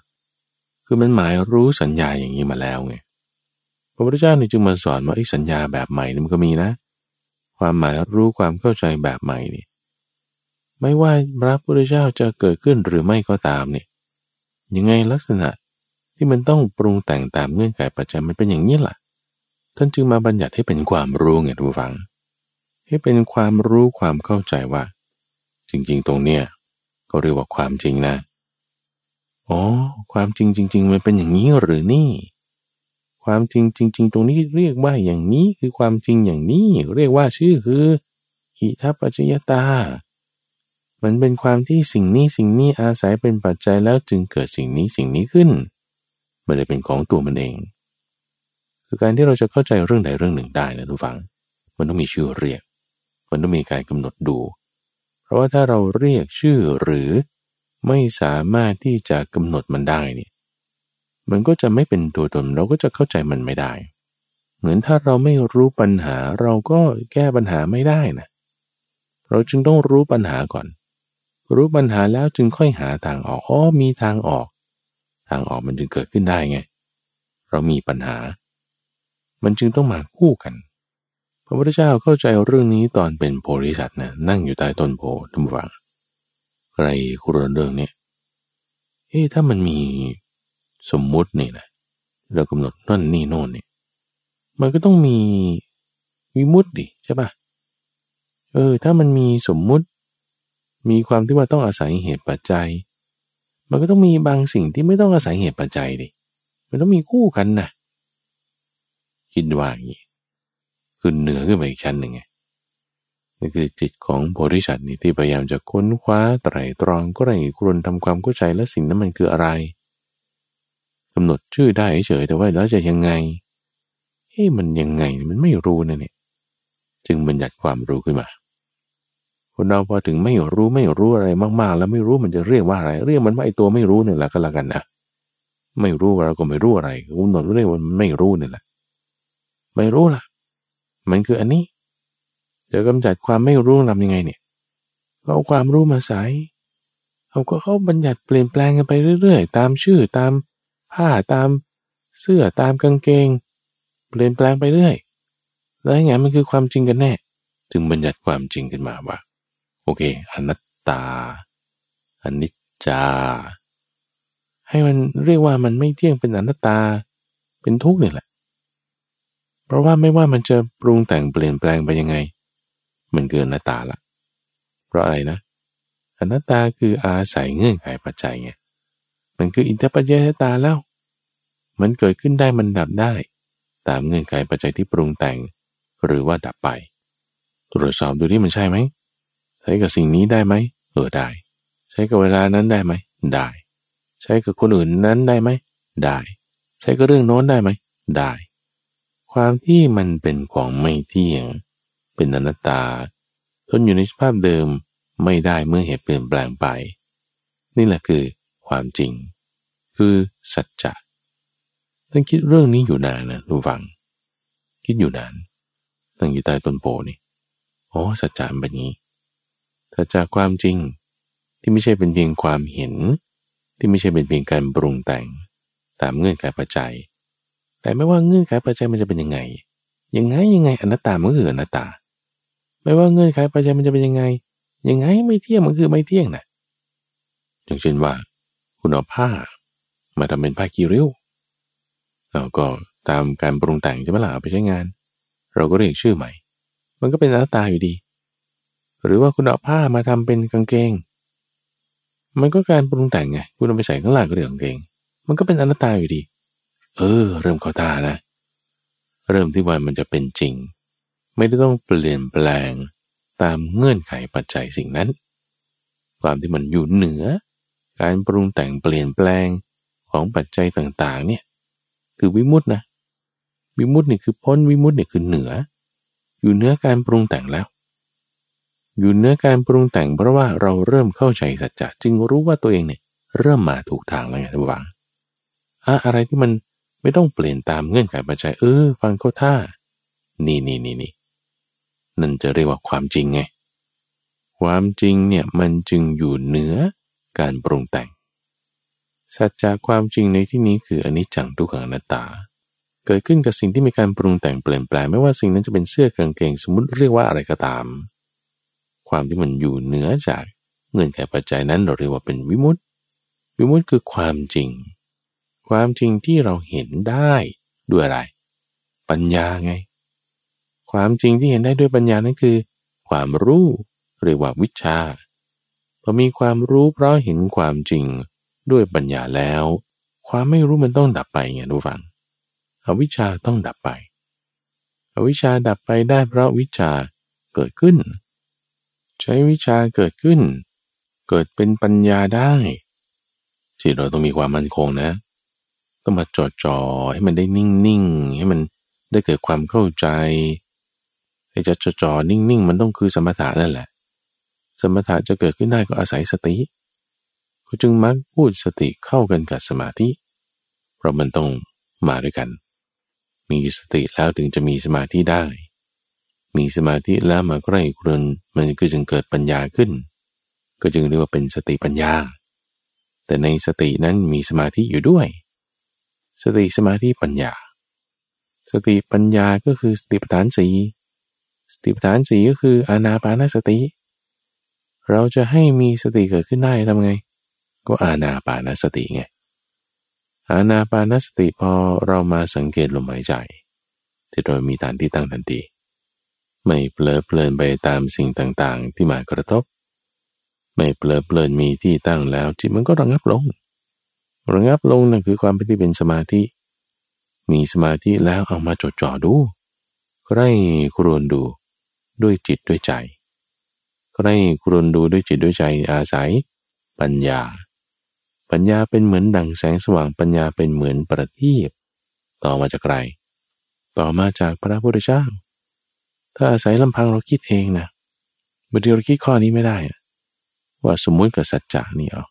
A: คือมันหมายรู้สัญญาอย่างนี้มาแล้วไงพระพุทธเจ้านี่จึงมาสอนว่าไอ้สัญญาแบบใหม่นี่มันก็มีนะ ความหมายรู้ความเข้าใจแบบใหม่นี่ไม่ว่าพระพุทธเจ้าจะเกิดขึ้นหรือไม่ก็ตามเนี่ยยังไงลักษณะที่มันต้องปรุงแต่งตามเงื่อนไขปัจจัยมันเป็นอย่างนี้แหละท่านจึงมาบัญญัติให้เป็นความรู้ไงทุกฝัง ให้เป็นความรู้ความเข้าใจว่า จริงๆ ตรงเนี้ย ก็เรียกว่าความจริงนะ อ๋อ ความจริงจริง ๆ มันเป็นอย่างนี้หรือนี่ ความจริงจริง ๆ ตรงนี้เรียกว่าอย่างนี้คือความจริงอย่างนี้ เรียกว่าชื่อคืออิทัปปัจจยตา มันเป็นความที่สิ่งนี้สิ่งนี้อาศัยเป็นปัจจัยแล้วจึงเกิดสิ่งนี้สิ่งนี้ขึ้นไม่ได้เป็นของตัวมันเอง คือการที่เราจะเข้าใจเรื่องใดเรื่องหนึ่งได้นะทุกฝัง มันต้องมีชื่อเรียก มันต้องมีการกำหนดดู ราะว่าถ้าเราเรียกชื่อหรือไม่สามารถที่จะกำหนดมันได้เนี่ยมันก็จะไม่เป็นตัวตนเราก็จะเข้าใจมันไม่ได้ เหมือนถ้าเราไม่รู้ปัญหาเราก็แก้ปัญหาไม่ได้นะเราจึงต้องรู้ปัญหาก่อน รู้ปัญหาแล้วจึงค่อยหาทางออกอ๋อมีทางออก ทางออกมันจึงเกิดขึ้นได้ไง เรามีปัญหา มันจึงต้องมาคู่กัน ระพุทธเจ้าเข้าใจเรื่องนี้ตอนเป็นโพธิสัตว์นะนั่งอยู่ใต้ต้นโพทุกฝังใครคุรนเรื่องนี้เฮ้ถ้ามันมีสมมุตินี่นะเรากำหนดนั่นนี่โน่นนี่มันก็ต้องมีวิมุตติใช่ปะเออ ถ้ามันมีสมมุติ มีความที่ว่าต้องอาศัยเหตุปัจจัย มันก็ต้องมีบางสิ่งที่ไม่ต้องอาศัยเหตุปัจจัยดิมันต้องมีคู่กันนะคิดว่าอย่างนี้ ขึ้นเหนือขึ้นไปอีกชั้นหนึ่งไงนี่คือจิตของโพธิสัตว์นี่ที่พยายามจะค้นคว้าไตรตรองก็ไรครวนทำความเข้าใจและสิ่งนั้นมันคืออะไรกำหนดชื่อได้เฉยแต่ว่าแล้วจะยังไงเฮ้มันยังไงมันไม่รู้นะเนี่ยจึงบัญญัติความรู้ขึ้นมาคนเราพอถึงไม่รู้ไม่รู้อะไรมากๆ แล้วไม่รู้มันจะเรียกว่าอะไร เรียกมันว่าไอตัวไม่รู้เนี่ยแหละก็แล้วกันนะไม่รู้เราก็ไม่รู้อะไรกำหนดเรียกมันไม่รู้เนี่ยแหละ ไม่รู้ล่ะ มันคืออันนี้จะกำจัดความไม่รู้ทำยังไงเนี่ยเอาความรู้มาใส่เอาก็เขาบัญญัติเปลี่ยนแปลงกันไปเรื่อยๆ ตามชื่อตามผ้าตามเสื้อตามกางเกง เปลี่ยนแปลงไปเรื่อยแล้วไงมันคือความจริงกันแน่ ถึงบัญญัติความจริงขึ้นมาว่า โอเคอนัตตาอนิจจา ให้มันเรียกว่ามันไม่เที่ยงเป็นอนัตตา เป็นทุกข์นี่แหละ เพราะว่าไม่ว่ามันจะปรุงแต่งเปลี่ยนแปลงไปยังไง มันเกินอนัตตาละ เพราะอะไรนะอนัตตาคืออาศัยเงื่อนไขปัจจัยไง มันคืออินทปัจจยตาแล้ว มันเกิดขึ้นได้มันดับได้ ตามเงื่อนไขปัจจัยที่ปรุงแต่ง หรือว่าดับไป ตรวจสอบดูที่มันใช่ไหม ใช้กับสิ่งนี้ได้ไหม เออได้ ใช้กับเวลานั้นได้ไหม ได้ ใช้กับคนอื่นนั้นได้ไหม ได้ ใช้กับเรื่องโน้นได้ไหม ได้ ความที่มันเป็นของไม่เที่ยง เป็นอนัตตา ทนอยู่ในสภาพเดิมไม่ได้เมื่อเหตุเปลี่ยนแปลงไป นี่แหละคือความจริง คือสัจจะต้องคิดเรื่องนี้อยู่นานนะรู้ฟัง คิดอยู่นานตั้งอยู่ใต้ต้นโพนี่อ๋อสัจจะเป็นนี้สัจจะความจริงที่ไม่ใช่เป็นเพียงความเห็น ที่ไม่ใช่เป็นเพียงการปรุงแต่ง ตามเงื่อนไขปัจจัย แต่ไม่ว่าเงื่อนไขปัจจัยมันจะเป็นยังไง ยังไงยังไงอนัตตามันคืออนัตตา ไม่ว่าเงื่อนไขปัจจัยมันจะเป็นยังไง ยังไงไม่เที่ยงมันคือไม่เที่ยงนะอย่างเช่นว่า คุณเอาผ้า มาทำเป็นผ้ากีริ้วเราก็ตามการปรุงแต่งจะมาหมล่าไปใช้งาน เราก็เรียกชื่อใหม่ มันก็เป็นอนัตตาอยู่ดี หรือว่าคุณเอาผ้ามาทำเป็นกางเกง มันก็การปรุงแต่งไงคุณเอาไปใส่ข้างล่างก็เรียกกางเกง มันก็เป็นอนัตตาอยู่ดี เออ เริ่มเข้าตานะ เริ่มที่ว่ามันจะเป็นจริง ไม่ได้ต้องเปลี่ยนแปลงตามเงื่อนไขปัจจัยสิ่งนั้น ความที่มันอยู่เหนือ การปรุงแต่งเปลี่ยนแปลงของปัจจัยต่างๆ เนี่ยคือวิมุตต์นะวิมุตต์นี่คือพ้นวิมุตต์นี่คือเหนือ อยู่เหนือการปรุงแต่งแล้ว อยู่เนื้อการปรุงแต่งเพราะว่าเราเริ่มเข้าใจสัจจะจึงรู้ว่าตัวเองเนี่ยเริ่มมาถูกทางแล้วไงทุกฝังอะไรที่มัน ไม่ต้องเปลี่ยนตามเงื่อนไขปัจจัยเออ ฟังเขาท่า นี่นี่นี่นี่นั่นจะเรียกว่าความจริงไง ความจริงเนี่ยมันจึงอยู่เหนือการปรุงแต่ง สัจจะความจริงในที่นี้คืออนิจจังทุกขังนัตตา เกิดขึ้นกับสิ่งที่มีการปรุงแต่งเปลี่ยนแปลงไม่ว่าสิ่งนั้นจะเป็นเสื้อกางเกงสมมติเรียกว่าอะไรก็ตาม ความที่มันอยู่เหนือจากเงื่อนไขปัจจัยนั้นเราเรียกว่าเป็นวิมุตติ วิมุตติคือความจริง ความจริงที่เราเห็นได้ด้วยอะไร ปัญญาไง ความจริงที่เห็นได้ด้วยปัญญานั้นคือ ความรู้เรียกว่าวิชาพอมีความรู้เพราะเห็นความจริงด้วยปัญญาแล้ว ความไม่รู้มันต้องดับไปไงทุกฝังอวิชชาต้องดับไป อวิชชาดับไปได้เพราะวิชาเกิดขึ้น ใช้วิชาเกิดขึ้น เกิดเป็นปัญญาได้ที่เราต้องมีความมั่นคงนะ ต้องมาจดจ่อให้มันได้นิ่งๆ ให้มันได้เกิดความเข้าใจไอ้จะจดจ่อนิ่งๆ มันต้องคือสมถะนั่นแหละ สมถะจะเกิดขึ้นได้ก็อาศัยสติเขาจึงมักพูดสติเข้ากันกับสมาธิ เพราะมันต้องมาด้วยกัน มีสติแล้วถึงจะมีสมาธิได้ มีสมาธิแล้วมาใกล้ครุนมันก็จึงเกิดปัญญาขึ้น ก็จึงเรียกว่าเป็นสติปัญญา แต่ในสตินั้นมีสมาธิอยู่ด้วย สติสมาธิปัญญา สติปัญญาก็คือสติปัฏฐานสีสติปัฏฐานสีก็คืออานาปานสติ เราจะให้มีสติเกิดขึ้นได้ทำไง ก็อาณาปานสติไงอาณาปานสติพอเรามาสังเกตลมหายใจที่เรามีฐานที่ตั้งทันทีไม่เปลอเพลินไปตามสิ่งต่างๆ ที่มากระทบ ไม่เปลอเพลินมีที่ตั้งแล้วจิตมันก็ระงับลง ระงับลงนั่นคือความที่เป็นสมาธิ มีสมาธิแล้วเอามาจดจ่อดูใครครวนดูด้วยจิตด้วยใจใครครวนดูด้วยจิตด้วยใจอาศัย ปัญญา ปัญญาเป็นเหมือนดังแสงสว่างปัญญาเป็นเหมือนประทีปต่อมาจากใคร ต่อมาจากพระพุทธเจ้า ถ้าอาศัยลำพังเราคิดเองนะบางทีเราคิดข้อนี้ไม่ได้ว่าสมมุติกับสัจจะนี่เอา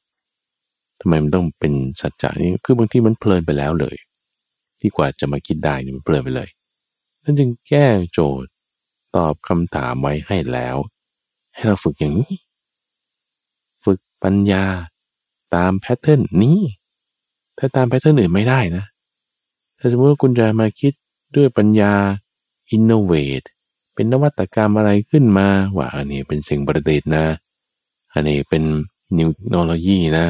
A: ทำไมมันต้องเป็นสัจจะนี่คือบางที่มันเพลินไปแล้วเลย ที่กว่าจะมาคิดได้นี่มันเพลินไปเลยท่านจึงแก้โจทย์ตอบคำถามไว้ให้แล้ว ให้เราฝึกอย่างนี้ ฝึกปัญญาตามแพทเทิร์นนี้ ถ้าตามแพทเทิร์นอื่นไม่ได้นะ ถ้าสมมติว่าคุณจะมาคิดด้วยปัญญา innovate เป็นนวัตกรรมอะไรขึ้นมา ว่าอันนี้เป็นสิ่งประดิษฐ์นะ อันนี้เป็นนิวเทคโนโลยีนะ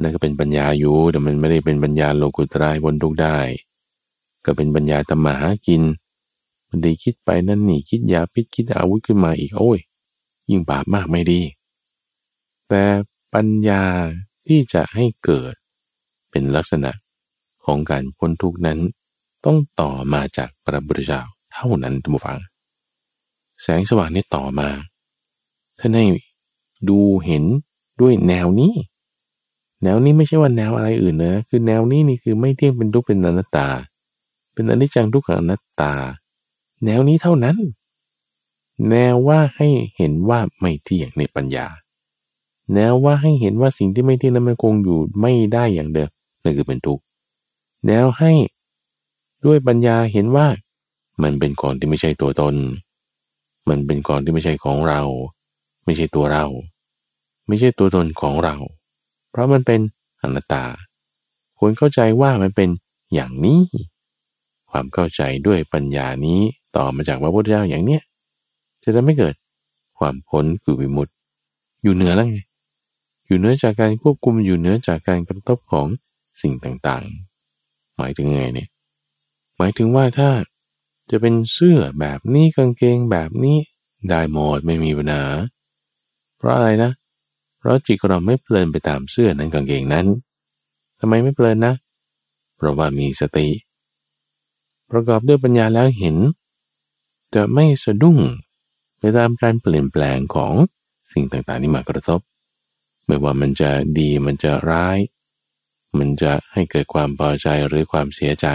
A: นั่นก็เป็นปัญญาอยู่แต่มันไม่ได้เป็นปัญญาโลกุตรายบนทุกได้ ก็เป็นปัญญาธรรมหากินมันได้คิดไปนั่นนี่คิดยาพิษคิดอาวุธขึ้นมาอีกโอ้ย ยิ่งบาปมากไม่ดี แต่ปัญญาที่จะให้เกิดเป็นลักษณะของการพ้นทุกนั้น ต้องต่อมาจากพระบุตรเจ้าเท่านั้นท่านผู้ฟัง แสงสว่างนี้ต่อมาท่านให้ดูเห็นด้วยแนวนี้ แนวนี้ไม่ใช่ว่าแนวอะไรอื่นนะ คือแนวนี้นี่คือไม่เที่ยงเป็นทุกข์เป็นอนัตตา เป็นอนิจจังทุกขังอนัตตา แนวนี้เท่านั้น แนวว่าให้เห็นว่าไม่เที่ยงในปัญญา แนวว่าให้เห็นว่าสิ่งที่ไม่เที่ยงนั้นมันคงอยู่ไม่ได้อย่างเดิมนั่นคือเป็นทุกข์ แนวให้ด้วยปัญญาเห็นว่า มันเป็นของที่ไม่ใช่ตัวตน มันเป็นของที่ไม่ใช่ของเรา ไม่ใช่ตัวเรา ไม่ใช่ตัวตนของเรา เพราะมันเป็นอนัตตา ควรเข้าใจว่ามันเป็นอย่างนี้ ความเข้าใจด้วยปัญญานี้ต่อมาจากพระพุทธเจ้าอย่างเนี้ยจะได้ไม่เกิดความพ้นคือวิมุตติ อยู่เหนือแล้วไง อยู่เหนือจากการควบคุมอยู่เหนือจากการกระทบของสิ่งต่างๆ หมายถึงไงเนี่ย หมายถึงว่าถ้าจะเป็นเสื้อแบบนี้กางเกงแบบนี้ได้หมดไม่มีปัญหา เพราะอะไรนะ เพราะจิตเราไม่เพลินไปตามเสื้อนั้นกางเกงนั้นทำไมไม่เพลินนะ เพราะว่ามีสติ ประกอบด้วยปัญญาแล้วเห็น จะไม่สะดุ้งไปตามการเปลี่ยนแปลงของสิ่งต่างๆที่มากระทบ ไม่ว่ามันจะดีมันจะร้าย มันจะให้เกิดความพอใจหรือความเสียใจ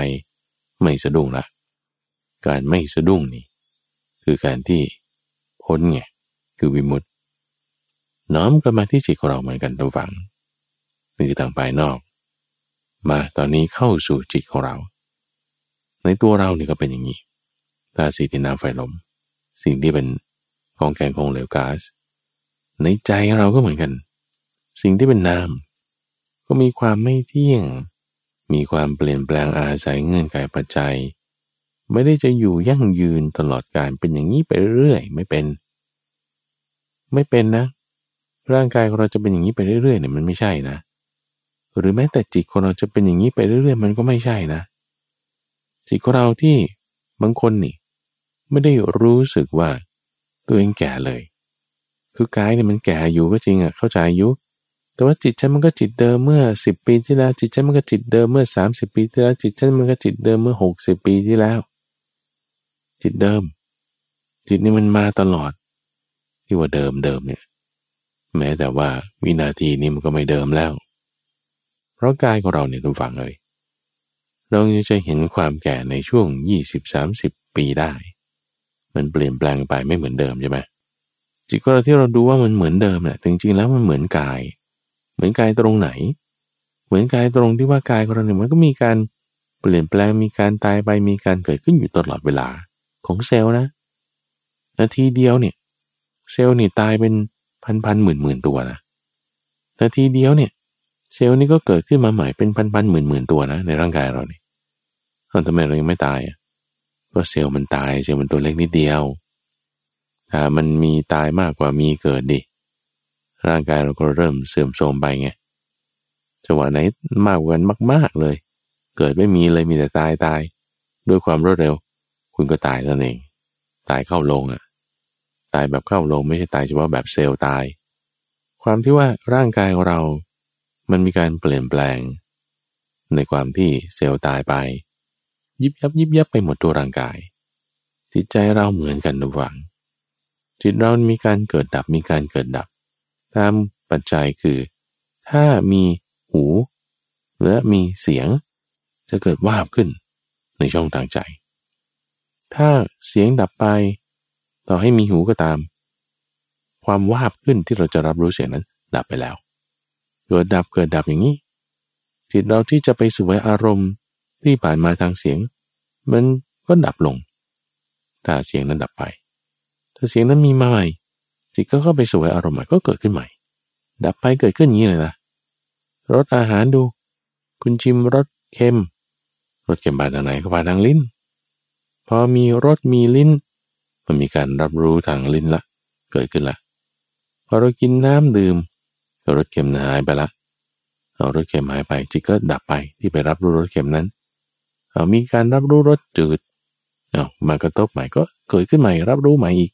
A: ไม่สะดุ้งละ การไม่สะดุ้งนี่ คือการที่พ้นไงคือวิมุตติ น้อมกลับมาที่จิตของเราเหมือนกันทุกฝังนี่คือทางภายนอก มาตอนนี้เข้าสู่จิตของเรา ในตัวเรานี่ก็เป็นอย่างนี้ธาตุสีดินน้ำไฟลม สิ่งที่เป็นของแข็งของเหลวก๊าซในใจเราก็เหมือนกัน สิ่งที่เป็นนามก็มีความไม่เที่ยง มีความเปลี่ยนแปลงอาศัยเงื่อนไขปัจจัย ไม่ได้จะอยู่ยั่งยืนตลอดการเป็นอย่างนี้ไปเรื่อยไม่เป็น ไม่เป็นนะ ร่างกายของเราจะเป็นอย่างนี้ไปเรื่อยๆเนี่ยมันไม่ใช่นะ หรือแม้แต่จิตของเราจะเป็นอย่างนี้ไปเรื่อยๆ มันก็ไม่ใช่นะ จิตของเราที่บางคนนี่ ไม่ได้รู้สึกว่าตัวเองแก่เลย คือกายเนี่ยมันแก่อยู่ก็จริงอะเข้าใจอายุ แต่ว่าจิตฉันมันก็จิตเดิมเมื่อสิบปีที่แล้ว จิตฉันมันก็จิตเดิมเมื่อสามสิบปีที่แล้ว จิตฉันมันก็จิตเดิมเมื่อหกสิบปีที่แล้ว จิตเดิม จิตนี่มันมาตลอดที่ว่าเดิมเดิมเนี่ย แม้แต่ว่าวินาทีนี้มันก็ไม่เดิมแล้ว เพราะกายของเราเนี่ยทุกฝังเลย เราจะเห็นความแก่ในช่วงยี่สิบสามสิบปีได้ มันเปลี่ยนแปลงไปไม่เหมือนเดิมใช่ไหมจิตของเราที่เราดูว่ามันเหมือนเดิมเนี่ยจริงๆแล้วมันเหมือนกาย เหมือนกายตรงไหน เหมือนกายตรงที่ว่ากายของเราเนี่ยมันก็มีการเปลี่ยนแปลงมีการตายไปมีการเกิดขึ้นอยู่ตลอดเวลาของเซลล์นะ นาทีเดียวเนี่ย เซลล์นี่ตายเป็น พันพันหมื่นหมื่นตัวนะนาทีเดียวเนี่ย เซลล์นี่ก็เกิดขึ้นมาใหม่เป็นพันพันหมื่นหมื่นตัวนะในร่างกายเราเนี่ยทำไมเรายังไม่ตายอะก็เซลล์มันตายเซลล์มันตัวเล็กนิดเดียวถ้ามันมีตายมากกว่ามีเกิดดิ ร่างกายเราก็เริ่มเสื่อมโทรมไปไงจังหวะไหนมากกว่ากันมาก ๆเลย เกิดไม่มีเลยมีแต่ตายตาย ด้วยความรวดเร็ว คุณก็ตายนั่นเอง ตายเข้าลงอะ ตายแบบเข้าลงไม่ใช่ตายเฉพาะแบบเซลล์ตาย ความที่ว่าร่างกายของเรา มันมีการเปลี่ยนแปลง ในความที่เซลล์ตายไป ยิบยับยิบยับไปหมดตัวร่างกาย จิตใจเราเหมือนกันทุกฝังจิตเรามีการเกิดดับมีการเกิดดับ ตามปัจจัยคือ ถ้ามีหู และมีเสียง จะเกิดวาบขึ้นในช่องทางใจ ถ้าเสียงดับไป ต่อให้มีหูก็ตาม ความวาบขึ้นที่เราจะรับรู้เสียงนั้น ดับไปแล้ว เกิดดับเกิดดับอย่างนี้ จิตเราที่จะไปสวยอารมณ์ที่ผ่านมาทางเสียง มันก็ดับลง ถ้าเสียงนั้นดับไป ถ้าเสียงนั้นมีมาใหม่จิตก็เข้าไปสวยอารมณ์ใหม่ก็เกิดขึ้นใหม่ ดับไปเกิดขึ้นอย่างนี้เลยนะรสอาหารดู คุณชิมรสเค็มรสเค็มผ่านทางไหนก็ผ่านทางลิ้น พอมีรสมีลิ้น มันมีการรับรู้ทางลิ้นละ เกิดขึ้นละพอเรากินน้ำดื่มรสเค็มหายไปละเอารสเค็มหายไปจิตก็ดับไปที่ไปรับรู้รสเค็มนั้น เอามีการรับรู้รสจืดเอามากระทบใหม่ก็เกิดขึ้นใหม่ รับรู้ใหม่อีก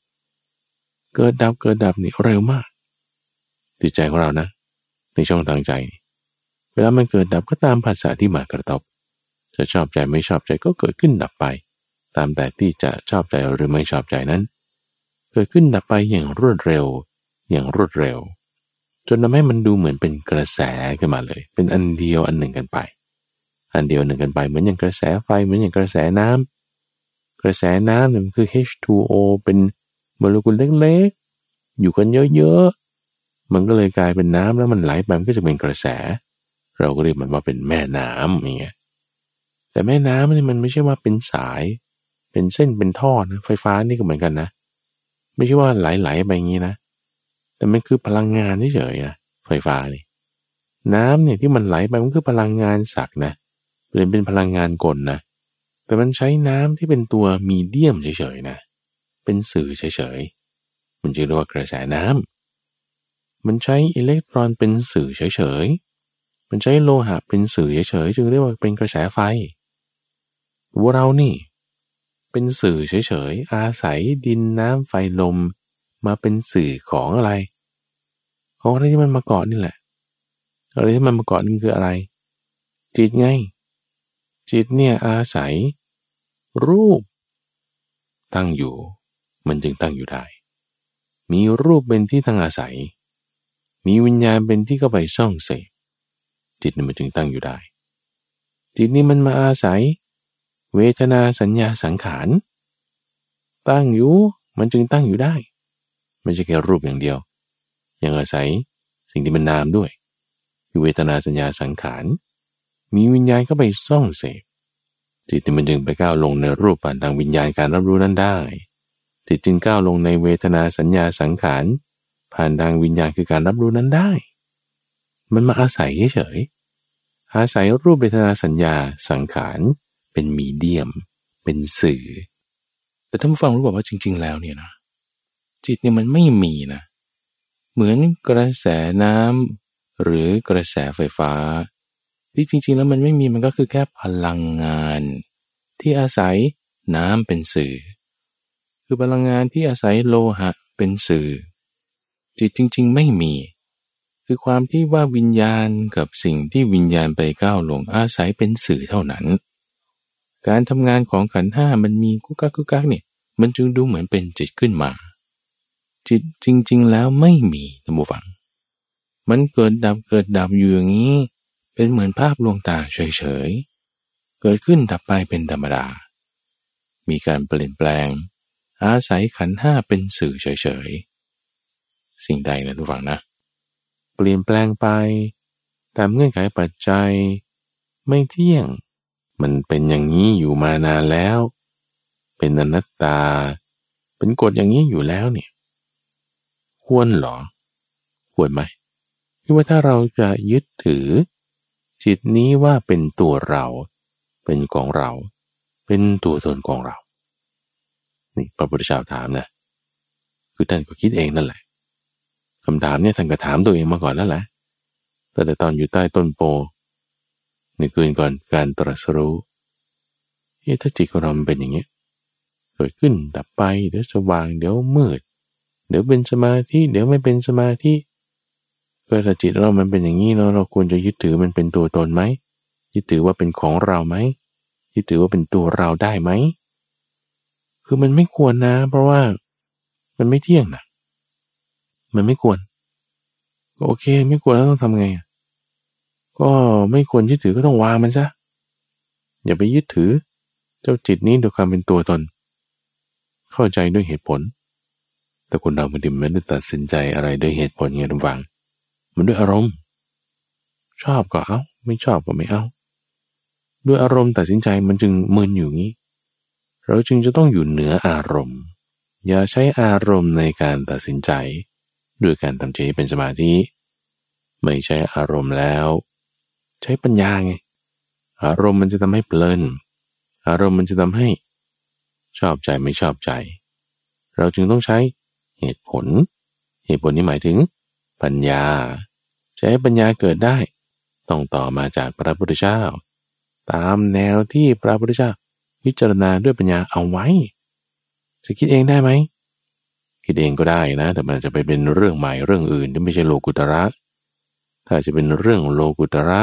A: เกิดดับเกิดดับนี่เร็วมากจิตใจของเรานะ ในช่องทางใจ เวลามันเกิดดับก็ตามภาษาที่มากระทบจะชอบใจไม่ชอบใจก็เกิดขึ้นดับไป ตามแต่ที่จะชอบใจหรือไม่ชอบใจนั้น เกิดขึ้นดับไปอย่างรวดเร็ว อย่างรวดเร็ว จนทำให้มันดูเหมือนเป็นกระแสขึ้นมาเลย เป็นอันเดียวอันหนึ่งกันไป อันเดียวหนึ่งกันไปเหมือนอย่างกระแสไฟเหมือนอย่างกระแสน้ำกระแสน้ำเนี่ยมันคือ H2O เป็นโมเลกุลเล็กๆ อยู่กันเยอะๆ มันก็เลยกลายเป็นน้ำแล้วมันไหลไปมันก็จะเป็นกระแส เราก็เรียกมันว่าเป็นแม่น้ำอย่างเงี้ยแต่แม่น้ำนี่มันไม่ใช่ว่าเป็นสาย เป็นเส้นเป็นท่อนะไฟฟ้านี่ก็เหมือนกันนะ ไม่ใช่ว่าไหลๆไปอย่างนี้นะ แต่มันคือพลังงานเฉยๆนะไฟฟ้านี่ น้ำเนี่ยที่มันไหลไปมันคือพลังงานสักนะเปลี่ยนเป็นพลังงานกลนะ แต่มันใช้น้ำที่เป็นตัวมีเดียมเฉยๆนะ เป็นสื่อเฉยๆ มันจะเรียกว่ากระแสน้ำมันใช้อิเล็กตรอนเป็นสื่อเฉยๆ มันใช้โลหะเป็นสื่อเฉยๆ จึงเรียกว่าเป็นกระแสไฟ ตัวเรานี่ เป็นสื่อเฉยๆ อาศัยดินน้ำไฟลม มาเป็นสื่อของอะไร ของอะไรที่มันมาเกาะนี่แหละ อะไรที่มันมาเกาะนี่คืออะไร จิตไง จิตเนี่ยอาศัย รูป ตั้งอยู่ มันจึงตั้งอยู่ได้ มีรูปเป็นที่ตั้งอาศัย มีวิญญาณเป็นที่เข้าไปซ่องเสพจิตนี่มันจึงตั้งอยู่ได้ จิตนี่มันมาอาศัย เวทนาสัญญาสังขาร ตั้งอยู่มันจึงตั้งอยู่ได้ ไม่ใช่แค่รูปอย่างเดียว ยังอาศัยสิ่งที่มันนามด้วยคือเวทนาสัญญาสังขาร มีวิญญาณเข้าไปซ่องเสพจิตมันจึงไปก้าวลงในรูปผ่านทางวิญญาณการรับรู้นั้นได้ จิตจึงก้าวลงในเวทนาสัญญาสังขาร ผ่านทางวิญญาณคือการรับรู้นั้นได้ มันมาอาศัยเฉยอาศัยรูปเวทนาสัญญาสังขาร เป็นมีเดียม เป็นสื่อ แต่ท่านผู้ฟังรู้บอกว่าจริง ๆ แล้วเนี่ยนะจิตเนี่ยมันไม่มีนะ เหมือนกระแสน้ำหรือกระแสไฟฟ้า ที่จริง ๆ แล้วมันไม่มีมันก็คือแค่พลังงาน ที่อาศัยน้ำเป็นสื่อ คือพลังงานที่อาศัยโลหะเป็นสื่อ จิตจริง ๆ ไม่มี คือความที่ว่าวิญญาณกับสิ่งที่วิญญาณไปก้าวลงอาศัยเป็นสื่อเท่านั้น การทำงานของขันห้ามันมีกุกกักกุกกักเนี่ยมันจึงดูเหมือนเป็นจิตขึ้นมา จิตจริง ๆ แล้วไม่มีท่านผู้ฟัง มันเกิดดับเกิดดับอยู่อย่างนี้ เป็นเหมือนภาพลวงตาเฉยๆ เกิดขึ้นดับไปเป็นธรรมดา มีการเปลี่ยนแปลง อาศัยขันห้าเป็นสื่อเฉยๆ สิ่งใดนะทุกฝังนะ เปลี่ยนแปลงไป ตามเงื่อนไขปัจจัย ไม่เที่ยง มันเป็นอย่างนี้อยู่มานานแล้ว เป็นอนัตตา เป็นกฎอย่างนี้อยู่แล้วเนี่ย ควรหรอ ควรไหมคือว่าถ้าเราจะยึดถือ จิตนี้ว่าเป็นตัวเรา เป็นของเรา เป็นตัวตนของเรา นี่พระพุทธเจ้าถามนะ คือท่านก็คิดเองนั่นแหละคำถามเนี่ยท่านก็ถามตัวเองมาก่อนแล้วแหละแต่ตอนอยู่ใต้ต้นโพ ในคืนก่อนการตรัสรู้เฮ้ถ้าจิตของเราเป็นอย่างเงี้ยเกิดขึ้นดับไป เดี๋ยวสว่าง เดี๋ยวมืด เดี๋ยวเป็นสมาธิ เดี๋ยวไม่เป็นสมาธิก็ถ้าจิตเรามันเป็นอย่างนี้เราเราควรจะยึดถือมันเป็นตัวตนไหมยึดถือว่าเป็นของเราไหมยึดถือว่าเป็นตัวเราได้ไหมคือมันไม่ควรนะ เพราะว่ามันไม่เที่ยงนะมันไม่ควร โอเค ไม่ควรแล้วต้องทำไงอะ ก็ไม่ควรยึดถือก็ต้องวางมันซะ อย่าไปยึดถือ เจ้าจิตนี้ด้วยความเป็นตัวตน เข้าใจด้วยเหตุผล แต่คนเราบางทีไม่ได้ตัดสินใจอะไรด้วยเหตุผลไงทุกฝัง มันด้วยอารมณ์ ชอบก็เอา ไม่ชอบก็ไม่เอา ด้วยอารมณ์ตัดสินใจมันจึงมึนอยู่งี้ เราจึงจะต้องอยู่เหนืออารมณ์ อย่าใช้อารมณ์ในการตัดสินใจ ด้วยการทำใจเป็นสมาธิไม่ใช้อารมณ์แล้ว ใช้ปัญญาไง อารมณ์มันจะทำให้เพลิน อารมณ์มันจะทำให้ ชอบใจไม่ชอบใจ เราจึงต้องใช้เหตุผล เหตุผลนี้หมายถึง ปัญญาใช้ปัญญาเกิดได้ ต้องต่อมาจากพระพุทธเจ้า ตามแนวที่พระพุทธเจ้าพิจารณาด้วยปัญญาเอาไว้ จะคิดเองได้ไหม คิดเองก็ได้นะ แต่มันจะไปเป็นเรื่องใหม่เรื่องอื่นที่ไม่ใช่โลกุตระ ถ้าจะเป็นเรื่องโลกุตระ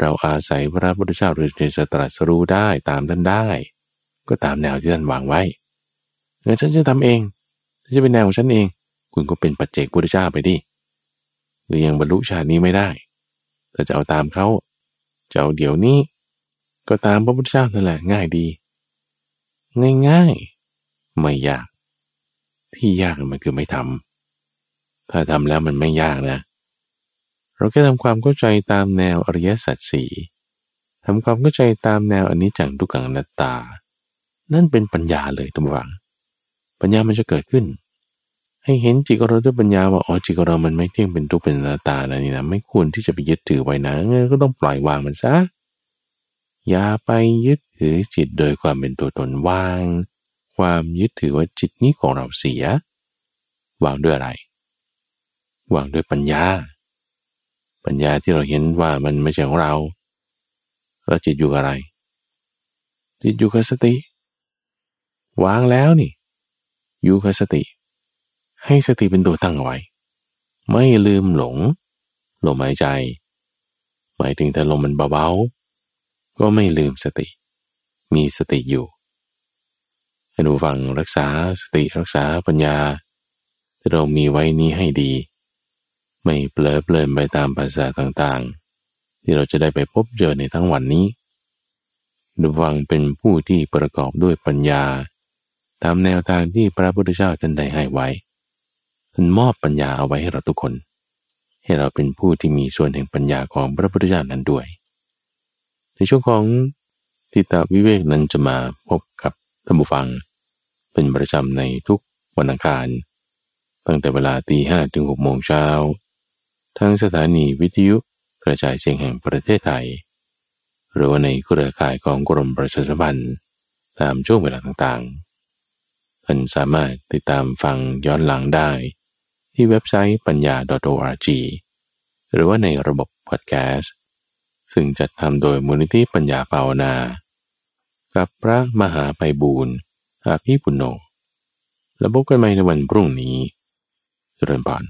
A: เราอาศัยพระพุทธเจ้าหรือจะตรัสรู้ได้ตามท่านได้ ก็ตามแนวที่ท่านวางไว้เงินฉันจะทำเองถ้าจะเป็นแนวของฉันเอง คุณก็เป็นปัจเจกพุทธเจ้าไปดิหรือยังบรรลุชาตินี้ไม่ได้ถ้าจะเอาตามเขาจะเอาเดี๋ยวนี้ ก็ตามพระพุทธเจ้านั่นแหละง่ายดี ง่ายๆไม่ยาก ที่ยากมันคือไม่ทำถ้าทำแล้วมันไม่ยากนะ เราแค่ทำความเข้าใจตามแนวอริยสัจสี่ทำความเข้าใจตามแนวอนิจจังทุกขังนัตตา นั่นเป็นปัญญาเลยทุกฝัง ปัญญามันจะเกิดขึ้น ให้เห็นจิตเราด้วยปัญญาว่าอ๋อจิตเรามันไม่เที่ยงเป็นทุกเป็นนัตตานะนี่นะไม่ควรที่จะไปยึดถือไว้นะงั้นก็ต้องปล่อยวางมันซะอย่าไปยึดถือจิตโดยความเป็นตัวตนวาง ความยึดถือว่าจิตนี้ของเราเสีย วางด้วยอะไร วางด้วยปัญญา ปัญญาที่เราเห็นว่ามันไม่ใช่ของเราแล้วจิตอยู่กับอะไร จิตอยู่กับสติ วางแล้วนี่ อยู่กับสติ ให้สติเป็นตัวตั้งเอาไว้ ไม่ลืมหลงลมหายใจ หมายถึงถ้าลมมันเบาๆ ก็ไม่ลืมสติ มีสติอยู่ให้ดูฟังรักษาสติรักษาปัญญาที่เรามีไว้นี้ให้ดี ไม่เปลอเปลินไปตามภาษาต่างๆ ที่เราจะได้ไปพบเจอในทั้งวันนี้ดูวังเป็นผู้ที่ประกอบด้วยปัญญา ตามแนวทางที่พระพุทธเจ้าท่านได้ให้ไว้ท่านมอบปัญญาเอาไว้ให้เราทุกคน ให้เราเป็นผู้ที่มีส่วนแห่งปัญญาของพระพุทธเจ้านั้นด้วย ในช่วงของทิตาวิเวกนั้นจะมาพบกับท่านผู้ฟัง เป็นประจำในทุกวันอังคาร ตั้งแต่เวลาตีห้ถึงหกโมงเช้า ทั้งสถานีวิทยุกระจายเสียงแห่งประเทศไทย หรือว่าในเครือข่ายของกรมประชาสัมพันธ์ตามช่วงเวลาต่างๆ ท่านสามารถติดตามฟังย้อนหลังได้ ที่เว็บไซต์ปัญญา .org หรือว่าในระบบพอดแคสต์ซึ่งจัดทำโดยมูลนิธิปัญญาภาวนา กับพระมหาไปบูรณ์อาภีปุโญแล้วพบกันใหม่ในวันพรุ่งนี้เจริญพร